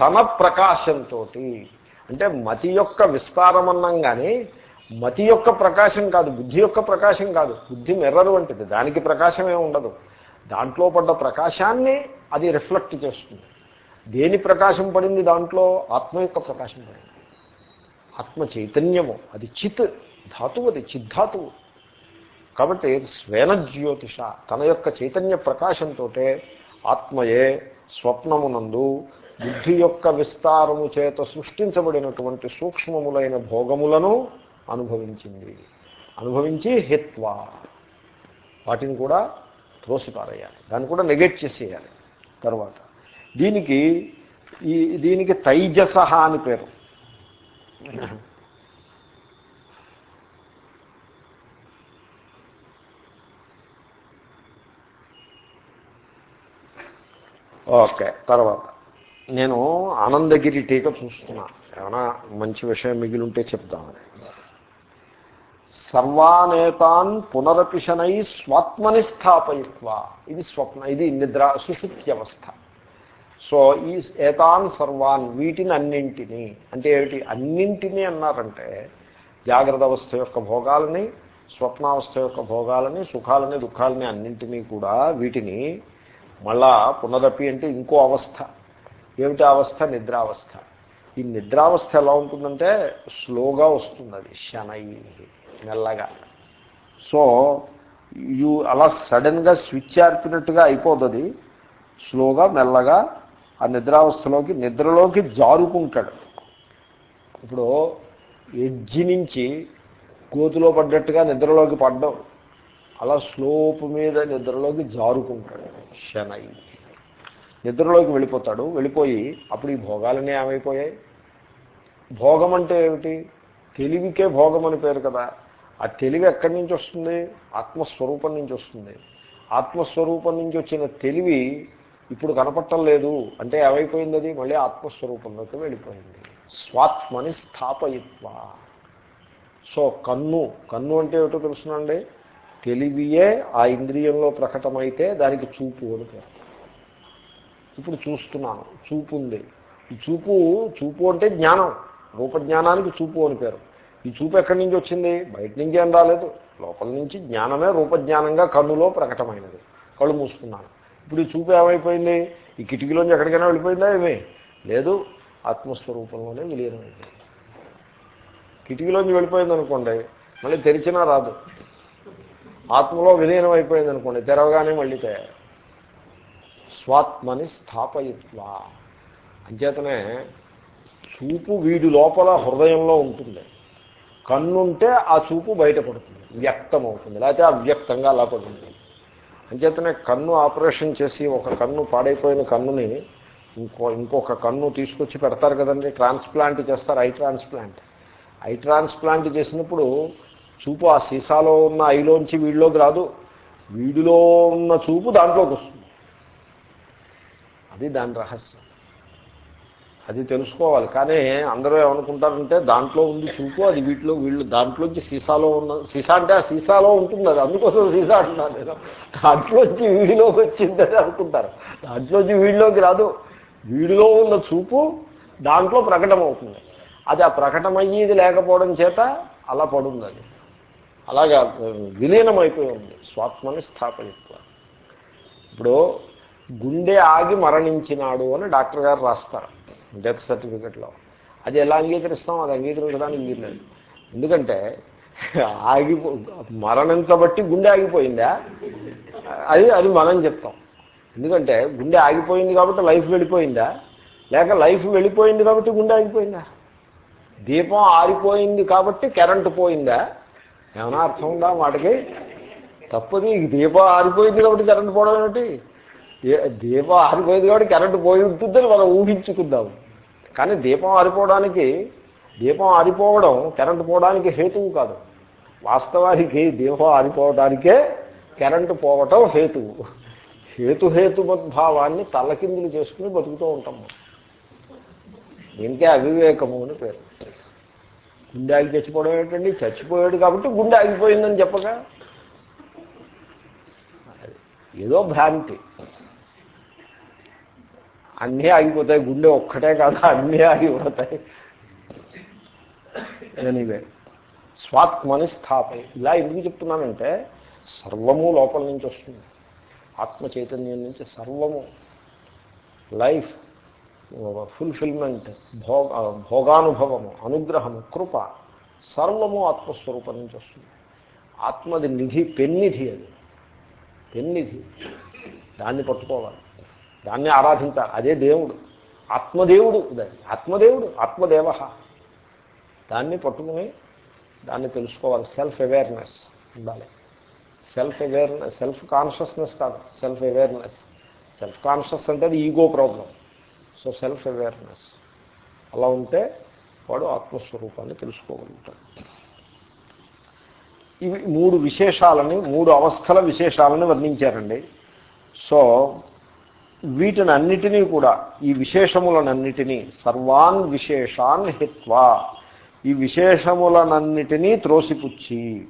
తన ప్రకాశంతో అంటే మతి యొక్క విస్తారం అన్నాం కానీ మతి యొక్క ప్రకాశం కాదు బుద్ధి యొక్క ప్రకాశం కాదు. బుద్ధి మెర్రరు వంటిది. దానికి ప్రకాశమే ఉండదు. దాంట్లో పడ్డ ప్రకాశాన్ని అది రిఫ్లెక్ట్ చేస్తుంది. దేని ప్రకాశం పడింది దాంట్లో? ఆత్మ యొక్క ప్రకాశం పడింది. ఆత్మ చైతన్యము అది చిత్ ధాతువు అది చిద్ధాతువు. కాబట్టి స్వేన జ్యోతిష తన యొక్క చైతన్య ప్రకాశంతో ఆత్మయే స్వప్నమునందు బుద్ధి యొక్క విస్తారము చేత సృష్టించబడినటువంటి సూక్ష్మములైన భోగములను అనుభవించింది. అనుభవించి హిత్వా. వాటిని కూడా త్రోసిపారేయాలి దాన్ని కూడా నెగెట్ చేసేయాలి. తర్వాత దీనికి ఈ దీనికి తైజస అని పేరు. ఓకే తర్వాత. నేను ఆనందగిరి టీక చూస్తున్నా. ఏమైనా మంచి విషయం మిగిలి ఉంటే చెప్దామని సర్వానేతాన్ పునరపిషనై స్వాత్మని స్థాపయిత్వ ఇది స్వప్న ఇది నిద్ర సుషుప్త్యవస్థ. సో ఈ ఏతాన్ సర్వాన్ వీటిని అన్నింటినీ అంటే ఏమిటి? అన్నింటినీ అన్నారంటే జాగ్రత్త అవస్థ యొక్క భోగాలని స్వప్నావస్థ యొక్క భోగాలని సుఖాలని దుఃఖాలని అన్నింటినీ కూడా వీటిని మళ్ళా పునరపి అంటే ఇంకో అవస్థ. ఏమిటి అవస్థ? నిద్రావస్థ. ఈ నిద్రావస్థ ఎలా ఉంటుందంటే స్లోగా వస్తుంది అది శనై మెల్లగా. సో యూ అలా సడన్గా స్విచ్ ఆర్పినట్టుగా అయిపోతుంది స్లోగా మెల్లగా ఆ నిద్రావస్థలోకి నిద్రలోకి జారుకుంటాడు. ఇప్పుడు ఎడ్జి నుంచి గోతులో పడ్డట్టుగా నిద్రలోకి పడ్డం. అలా స్లోప్ మీద నిద్రలోకి జారుకుంటాడు శనై. నిద్రలోకి వెళ్ళిపోతాడు. వెళ్ళిపోయి అప్పుడు ఈ భోగాలన్నీ ఏమైపోయాయి? భోగం అంటే ఏమిటి? తెలివికే భోగం అని పేరు కదా. ఆ తెలివి ఎక్కడి నుంచి వస్తుంది? ఆత్మస్వరూపం నుంచి వస్తుంది. ఆత్మస్వరూపం నుంచి వచ్చిన తెలివి ఇప్పుడు కనపట్టం లేదు. అంటే ఏమైపోయింది అది మళ్ళీ ఆత్మస్వరూపంలోకి వెళ్ళిపోయింది. స్వాత్మని స్థాపయిత్వ. సో కన్ను. కన్ను అంటే ఏమిటో తెలుసునండి? తెలివియే ఆ ఇంద్రియంలో ప్రకటమైతే దానికి చూపు అని పేరు. ఇప్పుడు చూస్తున్నాను. చూపు ఉంది. ఈ చూపు చూపు అంటే జ్ఞానం. రూపజ్ఞానానికి చూపు అని పేరు. ఈ చూపు ఎక్కడి నుంచి వచ్చింది? బయట నుంచి ఏం రాలేదు. లోపల నుంచి జ్ఞానమే రూపజ్ఞానంగా కన్నులో ప్రకటమైనది. కళ్ళు మూసుకున్నాను. ఇప్పుడు ఈ చూపు ఏమైపోయింది? ఈ కిటికీలోంచి ఎక్కడికైనా వెళ్ళిపోయిందా ఏమీ లేదు ఆత్మస్వరూపంలోనే విలీనమైంది. కిటికీలోంచి వెళ్ళిపోయింది అనుకోండి మళ్ళీ తెరిచినా రాదు. ఆత్మలో విలీనం అయిపోయింది అనుకోండి తెరవగానే మళ్ళీ తయారు. స్వాత్మని స్థాపయత్వ. అంచేతనే చూపు వీడి లోపల హృదయంలో ఉంటుంది. కన్నుంటే ఆ చూపు బయటపడుతుంది వ్యక్తం అవుతుంది లేకపోతే అవ్యక్తంగా అలా పడుతుంది. అంచేతనే కన్ను ఆపరేషన్ చేసి ఒక కన్ను పాడైపోయిన కన్నుని ఇంకో ఇంకొక కన్ను తీసుకొచ్చి పెడతారు కదండి. ట్రాన్స్ప్లాంట్ చేస్తారు ఐ ట్రాన్స్ప్లాంట్. ఐ ట్రాన్స్ప్లాంట్ చేసినప్పుడు చూపు ఆ సీసాలో ఉన్న ఐలోంచి వీడిలోకి రాదు. వీడిలో ఉన్న చూపు దాంట్లోకి వస్తుంది. అది దాని రహస్యం. అది తెలుసుకోవాలి. కానీ అందరూ ఏమనుకుంటారంటే దాంట్లో ఉంది చూపు అది వీటిలో వీళ్ళు దాంట్లోంచి సీసాలో ఉన్న సీసా అంటే ఆ సీసాలో ఉంటుంది అది అందుకోసం సీసా అంటున్నాను నేను. దాంట్లోంచి వీడిలోకి వచ్చిందని అనుకుంటారు. దాంట్లోంచి వీడిలోకి రాదు. వీడిలో ఉన్న చూపు దాంట్లో ప్రకటమవుతుంది. అది ఆ ప్రకటమయ్యేది లేకపోవడం చేత అలా పడుంది అది. అలాగా విలీనమైపోయి ఉంది స్వాత్మని స్థాపయిత్వ. ఇప్పుడు గుండె ఆగి మరణించినాడు అని డాక్టర్ గారు రాస్తారు. డెత్ సర్టిఫికెట్లో. అది ఎలా అంగీకరిస్తాం? అది అంగీకరించడానికి వీల్లేదు ఎందుకంటే ఆగి మరణించబట్టి గుండె ఆగిపోయిందా? అది అది మనం చెప్తాం. ఎందుకంటే గుండె ఆగిపోయింది కాబట్టి లైఫ్ వెళ్ళిపోయిందా? లేక లైఫ్ వెళ్ళిపోయింది కాబట్టి గుండె ఆగిపోయిందా? దీపం ఆరిపోయింది కాబట్టి కరెంటు పోయిందా? ఏమైనా అర్థం ఉందా వాటికి తప్పది. దీపం ఆరిపోయింది కాబట్టి కరెంటు పోవడం ఏమిటి? దీపం ఆరిపోయింది కాబట్టి కరెంటు పోయి ఉంటుందని మనం ఊహించుకుందాం. కానీ దీపం ఆరిపోవడానికి దీపం ఆరిపోవడం కరెంటు పోవడానికి హేతువు కాదు. వాస్తవానికి దీపం ఆరిపోవడానికే కరెంటు పోవటం హేతువు. హేతుహేతుమద్భావాన్ని తల్లకిందులు చేసుకుని బతుకుతూ ఉంటాము దీనికే అవివేకము అని పేరు. గుండె ఆగి చచ్చిపోవడం ఏంటండి? చచ్చిపోయాడు కాబట్టి గుండె ఆగిపోయిందని చెప్పగా ఏదో భ్రాంతి. అన్నీ ఆగిపోతాయి గుండె ఒక్కటే కాదు అన్నీ ఆగిపోతాయి. ఎనీవే స్వాత్మని స్థాపయ ఇలా ఎందుకు చెప్తున్నానంటే సర్వము లోపల నుంచి వస్తుంది. ఆత్మ చైతన్యం నుంచి సర్వము. లైఫ్ ఫుల్ఫిల్మెంట్ భోగ భోగానుభవము అనుగ్రహము కృప సర్వము ఆత్మస్వరూపం నుంచి వస్తుంది. ఆత్మది నిధి పెన్నిధి అది. పెన్నిధి. దాన్ని పట్టుకోవాలి. దాన్ని ఆరాధించాలి. అదే దేవుడు. ఆత్మదేవుడు. దాన్ని ఆత్మదేవుడు. ఆత్మదేవ. దాన్ని పట్టుకుని దాన్ని తెలుసుకోవాలి. సెల్ఫ్ అవేర్నెస్ ఉండాలి. సెల్ఫ్ అవేర్నెస్ సెల్ఫ్ కాన్షియస్నెస్ కాదు. సెల్ఫ్ అవేర్నెస్ సెల్ఫ్ కాన్షియస్ అంటే అది ego problem. So self awareness అలా ఉంటే వాడు ఆత్మస్వరూపాన్ని తెలుసుకోగలుగుతాడు. ఇవి మూడు విశేషాలని మూడు అవస్థల విశేషాలని వర్ణించారండి. సో వీటిని అన్నిటినీ కూడా ఈ విశేషములనన్నిటినీ సర్వాన్ విశేషాన్ హిత్వా. ఈ విశేషములనన్నిటినీ త్రోసిపుచ్చి.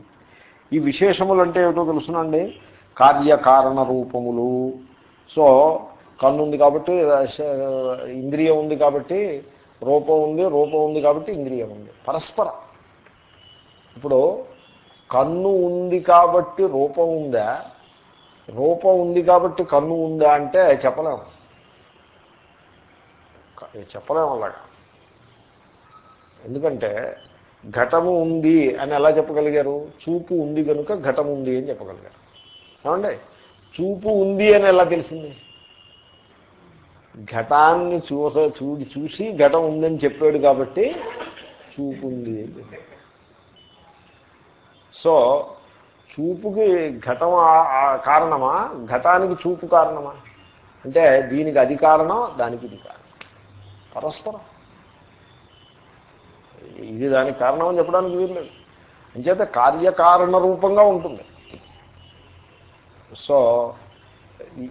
ఈ విశేషములు అంటే ఏమిటో తెలుసునండి? కార్యకారణ రూపములు. సో కన్ను ఉంది కాబట్టి ఇంద్రియం ఉంది కాబట్టి రూపం ఉంది రూపం ఉంది కాబట్టి ఇంద్రియం ఉంది. పరస్పర. ఇప్పుడు కన్ను ఉంది కాబట్టి రూపం ఉందా? రూపం ఉంది కాబట్టి కన్ను ఉందా అంటే చెప్పలేము చెప్పలేము అలాగా. ఎందుకంటే ఘటము ఉంది అని ఎలా చెప్పగలిగారు? చూపు ఉంది కనుక ఘటం ఉంది అని చెప్పగలిగారు. ఏమండి? చూపు ఉంది అని ఎలా తెలిసింది? ఘటాన్ని చూస చూడి చూసి ఘటం ఉందని చెప్పాడు కాబట్టి చూపు ఉంది సో చూపుకి ఘటం కారణమా? ఘటానికి చూపు కారణమా? అంటే దీనికి అది కారణం దానికి ఇది కారణం. పరస్పరం. ఇది దానికి కారణం అని చెప్పడానికి వీల్లేదు అంచేత కార్యకారణ రూపంగా ఉంటుంది. సో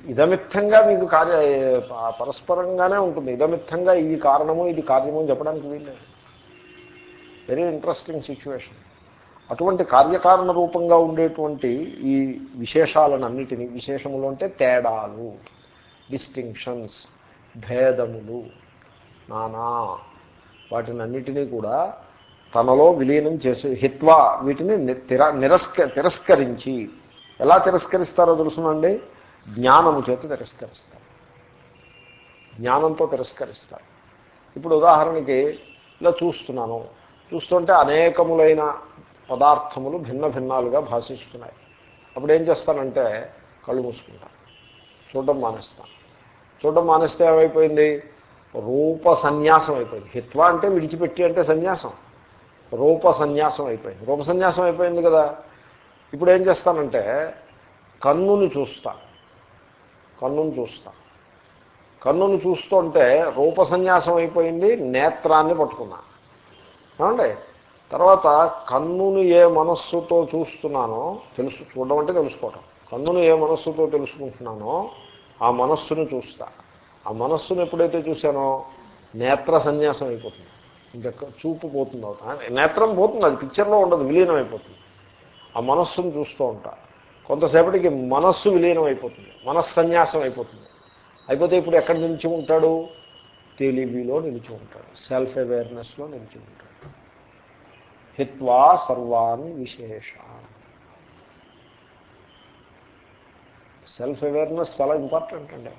ఇదమిత్తంగా మీకు కార్య పరస్పరంగానే ఉంటుంది. ఇదమిత్తంగా ఇది కారణము ఇది కార్యము అని చెప్పడానికి వీల్లేదు వెరీ ఇంట్రెస్టింగ్ సిచ్యువేషన్ అటువంటి కార్యకారణ రూపంగా ఉండేటువంటి ఈ విశేషాలన్నిటినీ విశేషములు అంటే తేడాలు డిస్టింక్షన్స్ భేదములు నానా వాటిని అన్నిటినీ కూడా తనలో విలీనం చేసి హిత్వా వీటిని తిర నిరస్క తిరస్కరించి. ఎలా తిరస్కరిస్తారో తెలుసునండి? జ్ఞానము చేత తిరస్కరిస్తారు. జ్ఞానంతో తిరస్కరిస్తారు. ఇప్పుడు ఉదాహరణకి ఇలా చూస్తున్నాను. చూస్తుంటే అనేకములైన పదార్థములు భిన్న భిన్నాలుగా భాషిస్తున్నాయి. అప్పుడు ఏం చేస్తానంటే కళ్ళు మూసుకుంటాను చూడడం మానేస్తాను చూడడం మానేస్తే ఏమైపోయింది? రూప సన్యాసం అయిపోయింది. హిత్వ అంటే విడిచిపెట్టి అంటే సన్యాసం. రూప సన్యాసం అయిపోయింది. రూప సన్యాసం అయిపోయింది కదా. ఇప్పుడు ఏం చేస్తానంటే కన్నుని చూస్తా. కన్నుని చూస్తా. కన్నును చూస్తుంటే రూప సన్యాసం అయిపోయింది నేత్రాన్ని పట్టుకున్నా. ఏమండి? తర్వాత కన్నును ఏ మనస్సుతో చూస్తున్నానో తెలుసు చూడడం అంటే తెలుసుకోవటం. కన్నును ఏ మనస్సుతో తెలుసుకుంటున్నానో ఆ మనస్సును చూస్తా. ఆ మనస్సును ఎప్పుడైతే చూశానో నేత్ర సన్యాసం అయిపోతుంది. ఇంకా చూపు పోతుంది అవుతుంది నేత్రం పోతుంది అది పిక్చర్లో ఉండదు విలీనం అయిపోతుంది. ఆ మనస్సును చూస్తూ ఉంటా. కొంతసేపటికి మనస్సు విలీనం అయిపోతుంది మనస్సన్యాసం అయిపోతుంది. అయిపోతే ఇప్పుడు ఎక్కడ నిలిచి ఉంటాడు? తెలివిలో నిలిచి ఉంటాడు సెల్ఫ్ అవేర్నెస్లో నిలిచి ఉంటాడు. హిత్వా సర్వాన్ విశేష సెల్ఫ్ అవేర్నెస్ చాలా ఇంపార్టెంట్ అండి.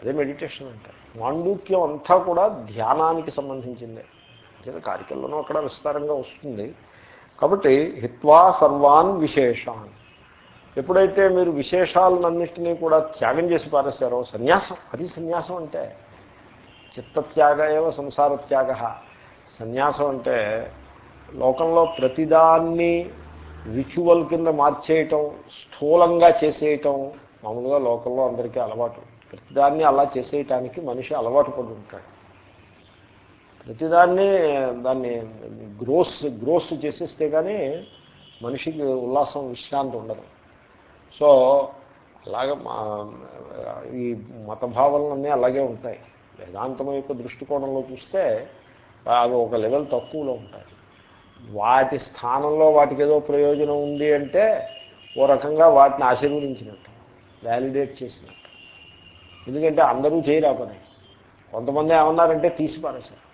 అదే మెడిటేషన్ అంటే. మాండూక్యం అంతా కూడా ధ్యానానికి సంబంధించిందే. అంటే కార్యక్రమంలో అక్కడ విస్తారంగా వస్తుంది. కాబట్టి హిత్వా సర్వాన్ విశేషాన్. ఎప్పుడైతే మీరు విశేషాలన్నింటినీ కూడా త్యాగం చేసి పారేస్తారో సన్యాసం అది సన్యాసం అంటే. చిత్తత్యాగ ఏవ సంసార త్యాగ సన్యాసం అంటే లోకంలో ప్రతిదాన్ని రిచువల్ కింద మార్చేయటం స్థూలంగా చేసేయటం మామూలుగా లోకంలో అందరికీ అలవాటు. ప్రతిదాన్ని అలా చేసేయటానికి మనిషి అలవాటు పడి ఉంటాడు. ప్రతిదాన్ని దాన్ని గ్రోస్ గ్రోస్ చేసేస్తే కానీ మనిషికి ఉల్లాసం విశ్రాంతి ఉండదు. సో అలాగే ఈ మత భావనలన్నీ అలాగే ఉంటాయి. వేదాంతం యొక్క దృష్టికోణంలో చూస్తే అవి ఒక లెవెల్ తక్కువలో ఉంటాయి. వాటి స్థానంలో వాటికి ఏదో ప్రయోజనం ఉంది అంటే ఓ రకంగా వాటిని ఆశీర్వదించినట్టు వ్యాలిడేట్ చేసినట్టు. ఎందుకంటే అందరూ చేయరా పని కొంతమంది ఏమన్నారంటే తీసి పారేశారు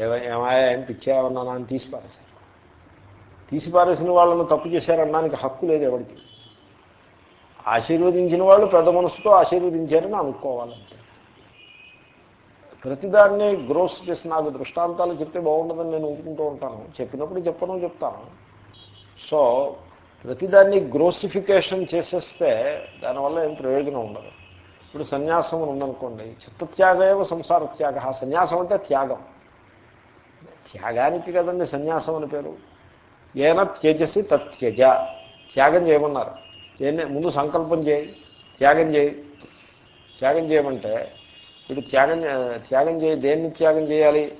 ఏమ- ఏమాయా ఏం ఏమన్నానా అని తీసి పారేశారు తీసి పారేసిన వాళ్ళను తప్పు చేశారనడానికి హక్కు లేదు ఎవరికి. ఆశీర్వదించిన వాళ్ళు పెద్ద మనసుతో ఆశీర్వదించారని అనుకోవాలంటే ప్రతిదాన్ని గ్రోస్ చేసి నాకు దృష్టాంతాలు చెప్తే బాగుంటుందని నేను ఊరుకుంటూ ఉంటాను. చెప్పినప్పుడు చెప్పను చెప్తాను. సో ప్రతిదాన్ని గ్రోసిఫికేషన్ చేసేస్తే దానివల్ల ఏం ప్రయోజనం ఉండదు. ఇప్పుడు సన్యాసం అని ఉందనుకోండి చిత్తత్యాగేవ సంసార త్యాగ సన్యాసం అంటే త్యాగం. త్యాగానికి కదండి సన్యాసం అని పేరు. ఏన త్యజసి తత్యజ. త్యాగం చేయమన్నారు. ముందు సంకల్పం చేయి. త్యాగం చేయి. త్యాగం చేయమంటే వీడు త్యాగం త్యాగం చేయ దేన్ని త్యాగం చేయాలి?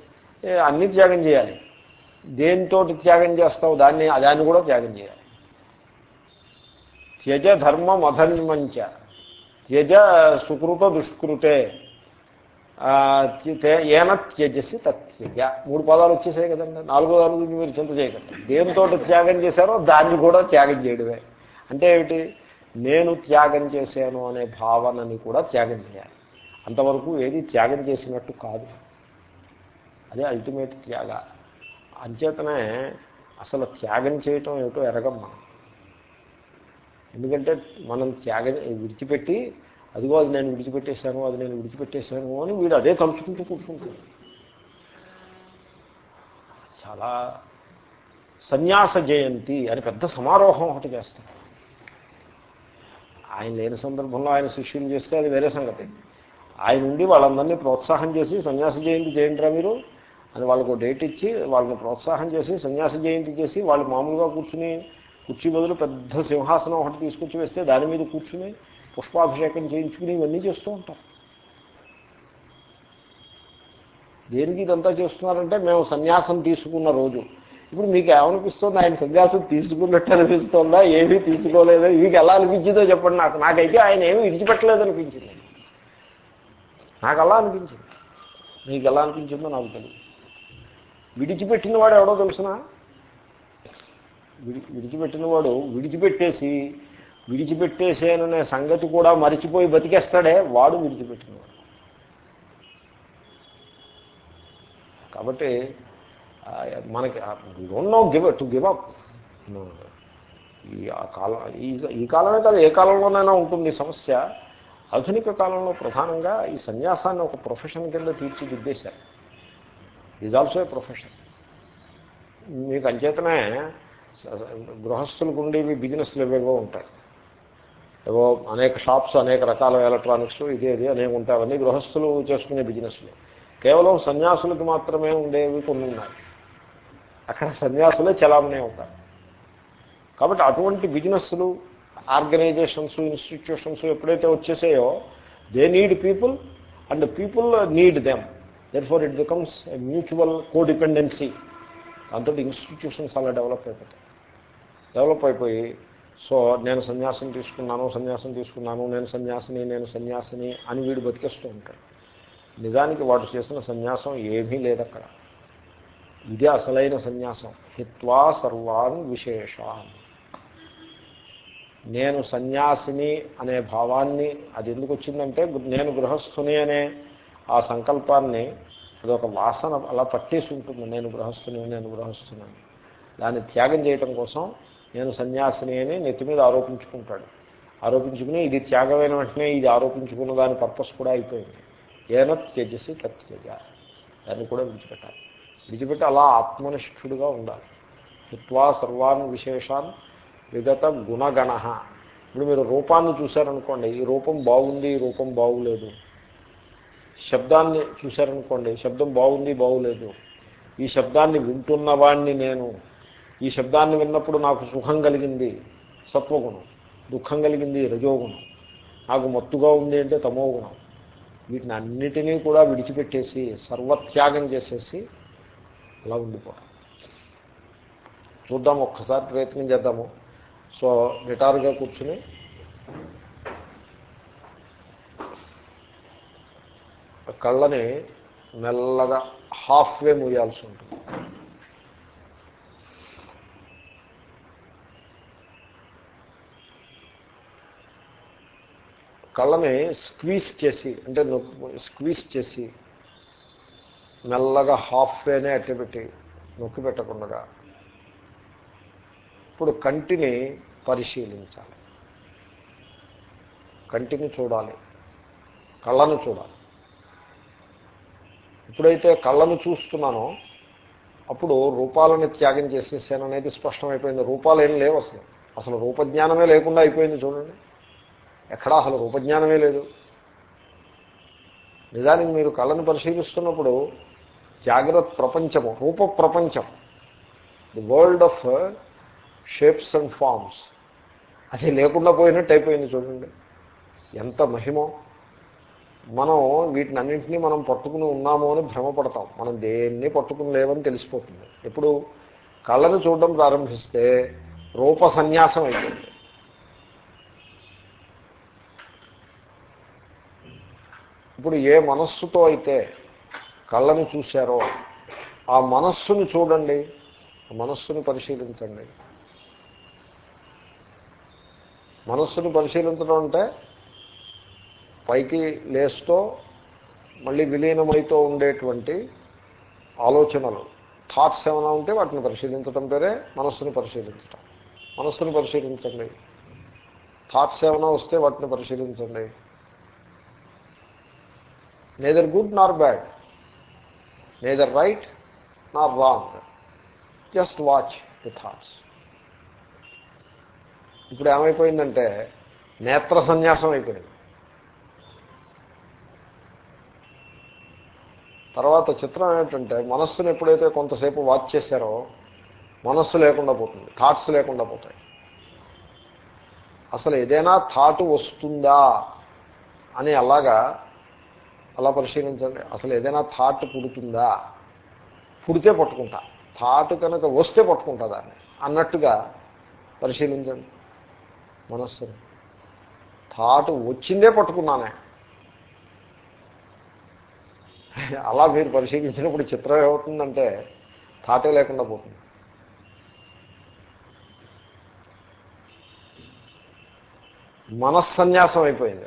అన్ని త్యాగం చేయాలి. దేనితో త్యాగం చేస్తావు? దాన్ని దాన్ని కూడా త్యాగం చేయాలి. త్యజ ధర్మం అధర్మంచ త్యజ సుకృత దుష్కృతే. ఏన త్యజసి తత్యజ మూడు పదాలు వచ్చేసాయి కదండి. నాలుగో పదాలు మీరు చింత చేయకండి. దేనితో త్యాగం చేశారో దాన్ని కూడా త్యాగం చేయడమే. అంటే ఏమిటి? నేను త్యాగం చేశాను అనే భావనని కూడా త్యాగం చేయాలి. అంతవరకు ఏది త్యాగం చేసినట్టు కాదు. అదే అల్టిమేట్ త్యాగ. అంచేతనే అసలు త్యాగం చేయటం ఏమిటో ఎరగం మనం. ఎందుకంటే మనం త్యాగం విడిచిపెట్టి అదిగో అది నేను విడిచిపెట్టేశాను అది నేను విడిచిపెట్టేశాను అని వీడు అదే తలుచుకుంటూ కూర్చుంటాడు. చాలా సన్యాస జయంతి అని పెద్ద సమారోహం ఒకటి చేస్తాడు. ఆయన లేని సందర్భంలో ఆయన శిష్యులు చేస్తే అది వేరే సంగతి. ఆయన ఉండి వాళ్ళందరినీ ప్రోత్సాహం చేసి సన్యాస జయంతి చేయండిరా మీరు అని వాళ్ళకు డేట్ ఇచ్చి వాళ్ళని ప్రోత్సాహం చేసి సన్యాస జయంతి చేసి వాళ్ళు మామూలుగా కూర్చుని కుర్చీ బదులు పెద్ద సింహాసనం ఒకటి తీసుకొచ్చి వేస్తే దాని మీద కూర్చుని పుష్పాభిషేకం చేయించుకుని ఇవన్నీ చేస్తూ ఉంటారు దేనికి ఇదంతా చేస్తున్నారంటే మేము సన్యాసం తీసుకున్న రోజు. ఇప్పుడు మీకు ఏమనిపిస్తుంది? ఆయన సన్యాసం తీసుకున్నట్టు అనిపిస్తుందా? ఏమీ తీసుకోలేదో? మీకు ఎలా అనిపించిందో చెప్పండి నాకు. నాకైతే ఆయన ఏమీ విడిచిపెట్టలేదు అనిపించింది నాకు అలా అనిపించింది. మీకు ఎలా అనిపించిందో నాకు తెలియదు విడిచిపెట్టిన వాడు ఎవడో తెలుసిన? విడి విడిచిపెట్టిన వాడు విడిచిపెట్టేసి విడిచిపెట్టేసేననే సంగతి కూడా మరిచిపోయి బతికేస్తాడే వాడు విడిచిపెట్టినవాడు. కాబట్టి మనకి don't know give to give up ఈ ఆ కాలం ఈ ఈ కాలమే కాదు ఏ కాలంలోనైనా ఉంటుంది సమస్య. ఆధునిక కాలంలో ప్రధానంగా ఈ సన్యాసాన్ని ఒక ప్రొఫెషన్ కింద తీర్చిదిద్దేశారు. ఈజ్ ఆల్సో ఏ ప్రొఫెషన్ మీకు అంచేతనే గృహస్థులకు ఉండేవి బిజినెస్లు ఏవేవో ఉంటాయి. ఏవో అనేక షాప్స్ అనేక రకాల ఎలక్ట్రానిక్స్ ఇదే ఇది అనేక ఉంటాయి. అవన్నీ గృహస్థులు చేసుకునే బిజినెస్లు కేవలం సన్యాసులకు మాత్రమే ఉండేవి కొన్ని ఉన్నాయి. అక్కడ సన్యాసులే చలామణి అవుతారు. కాబట్టి అటువంటి బిజినెస్లు ఆర్గనైజేషన్స్ ఇన్స్టిట్యూషన్స్ ఎప్పుడైతే వచ్చేసాయో they need people and people need them that far it becomes mutual codependency దాంతో ఇన్స్టిట్యూషన్స్ అలా డెవలప్ అయిపోతాయి. డెవలప్ అయిపోయి సో నేను సన్యాసం తీసుకున్నాను సన్యాసం తీసుకున్నాను నేను సన్యాసిని నేను సన్యాసిని అని వీడు బతికేస్తూ ఉంటాడు. నిజానికి వాడు చేసిన సన్యాసం ఏమీ లేదు అక్కడ ఇదే అసలైన సన్యాసం. హిత్వా సర్వాన్ విశేషాన్. నేను సన్యాసిని అనే భావాన్ని అది ఎందుకు వచ్చిందంటే నేను గృహస్థుని అనే ఆ సంకల్పాన్ని అదొక వాసన అలా పట్టేసి ఉంటుంది. నేను గృహస్థుని నేను గృహస్థుని దాన్ని త్యాగం చేయటం కోసం నేను సన్యాసిని అని నెత్తి మీద ఆరోపించుకుంటాడు. ఆరోపించుకుని ఇది త్యాగమైన వెంటనే ఇది ఆరోపించుకున్న దాని పర్పస్ కూడా అయిపోయింది. ఏన త్యజసి తత్యజ దాన్ని కూడా విడిచిపెట్టాలి. విడిచిపెట్టి అలా ఆత్మనిష్ఠుడుగా ఉండాలి. హిత్వా సర్వాన్ విశేషాన్ విగత గుణగణ. ఇప్పుడు మీరు రూపాన్ని చూశారనుకోండి ఈ రూపం బాగుంది ఈ రూపం బాగులేదు. శబ్దాన్ని చూశారనుకోండి శబ్దం బాగుంది బాగులేదు. ఈ శబ్దాన్ని వింటున్నవాణ్ణి నేను. ఈ శబ్దాన్ని విన్నప్పుడు నాకు సుఖం కలిగింది సత్వగుణం. దుఃఖం కలిగింది రజోగుణం. నాకు మత్తుగా ఉంది అంటే తమోగుణం. వీటిని అన్నిటినీ కూడా విడిచిపెట్టేసి సర్వత్యాగం చేసేసి అలా ఉండిపోవడం చూద్దాం ఒక్కసారి ప్రయత్నం చేద్దాము. సో నిటారుగా కూర్చుని కళ్ళని మెల్లగా హాఫ్ వే మూయాల్సి ఉంటుంది. కళ్ళని స్క్వీజ్ చేసి అంటే స్క్వీజ్ చేసి మెల్లగా హాఫ్ వేనే అట్టబెట్టి నొక్కి పెట్టకుండా ఇప్పుడు కంటిని పరిశీలించాలి. కంటిని చూడాలి. కళ్ళను చూడాలి. ఎప్పుడైతే కళ్ళను చూస్తున్నానో అప్పుడు రూపాలని త్యాగం చేసేసాననేది స్పష్టమైపోయింది. రూపాలు ఏం లేవు అసలు. అసలు రూపజ్ఞానమే లేకుండా అయిపోయింది చూడండి. ఎక్కడా అసలు రూపజ్ఞానమే లేదు. నిజానికి మీరు కళ్ళను పరిశీలిస్తున్నప్పుడు జాగ్రత్త ప్రపంచము రూప ప్రపంచం the world of shapes and forms అది లేకుండా పోయినట్టు అయిపోయింది చూడండి. ఎంత మహిమో. మనం వీటిని అన్నింటినీ మనం పట్టుకుని ఉన్నాము అని భ్రమపడతాం. మనం దేన్ని పట్టుకుని లేవని తెలిసిపోతుంది. ఎప్పుడు కళ్ళను చూడడం ప్రారంభిస్తే రూప సన్యాసం అయిపోయింది ఇప్పుడు ఏ మనస్సుతో అయితే కళ్ళను చూశారో ఆ మనస్సును చూడండి ఆ మనస్సుని పరిశీలించండి. మనస్సును పరిశీలించడం అంటే పైకి లేస్తూ మళ్ళీ విలీనమైతో ఉండేటువంటి ఆలోచనలు థాట్స్ ఏమైనా ఉంటే వాటిని పరిశీలించడం పేరే మనస్సును పరిశీలించటం. మనస్సును పరిశీలించండి. థాట్స్ ఏమైనా వస్తే వాటిని పరిశీలించండి. Neither good nor bad neither right nor wrong just watch the thoughts ఇప్పుడు ఏమైపోయిందంటే నేత్ర సన్యాసం అయిపోయింది. తర్వాత చిత్రం ఏంటంటే మనస్సును ఎప్పుడైతే కొంతసేపు వాచ్ చేశారో మనస్సు లేకుండా పోతుంది థాట్స్ లేకుండా పోతాయి. అసలు ఏదైనా థాట్ వస్తుందా అని అలాగా అలా పరిశీలించండి. అసలు ఏదైనా థాట్ పుడుతుందా? పుడితే పట్టుకుంటా. థాట్ కనుక వస్తే పట్టుకుంటా దాన్ని అన్నట్టుగా పరిశీలించండి. మనస్సుని. థాట్ వచ్చిందే పట్టుకున్నానే. అలా మీరు పరిశీలించినప్పుడు చిత్రం ఏమవుతుందంటే థాటే లేకుండా పోతుంది. మనస్సన్యాసం అయిపోయింది.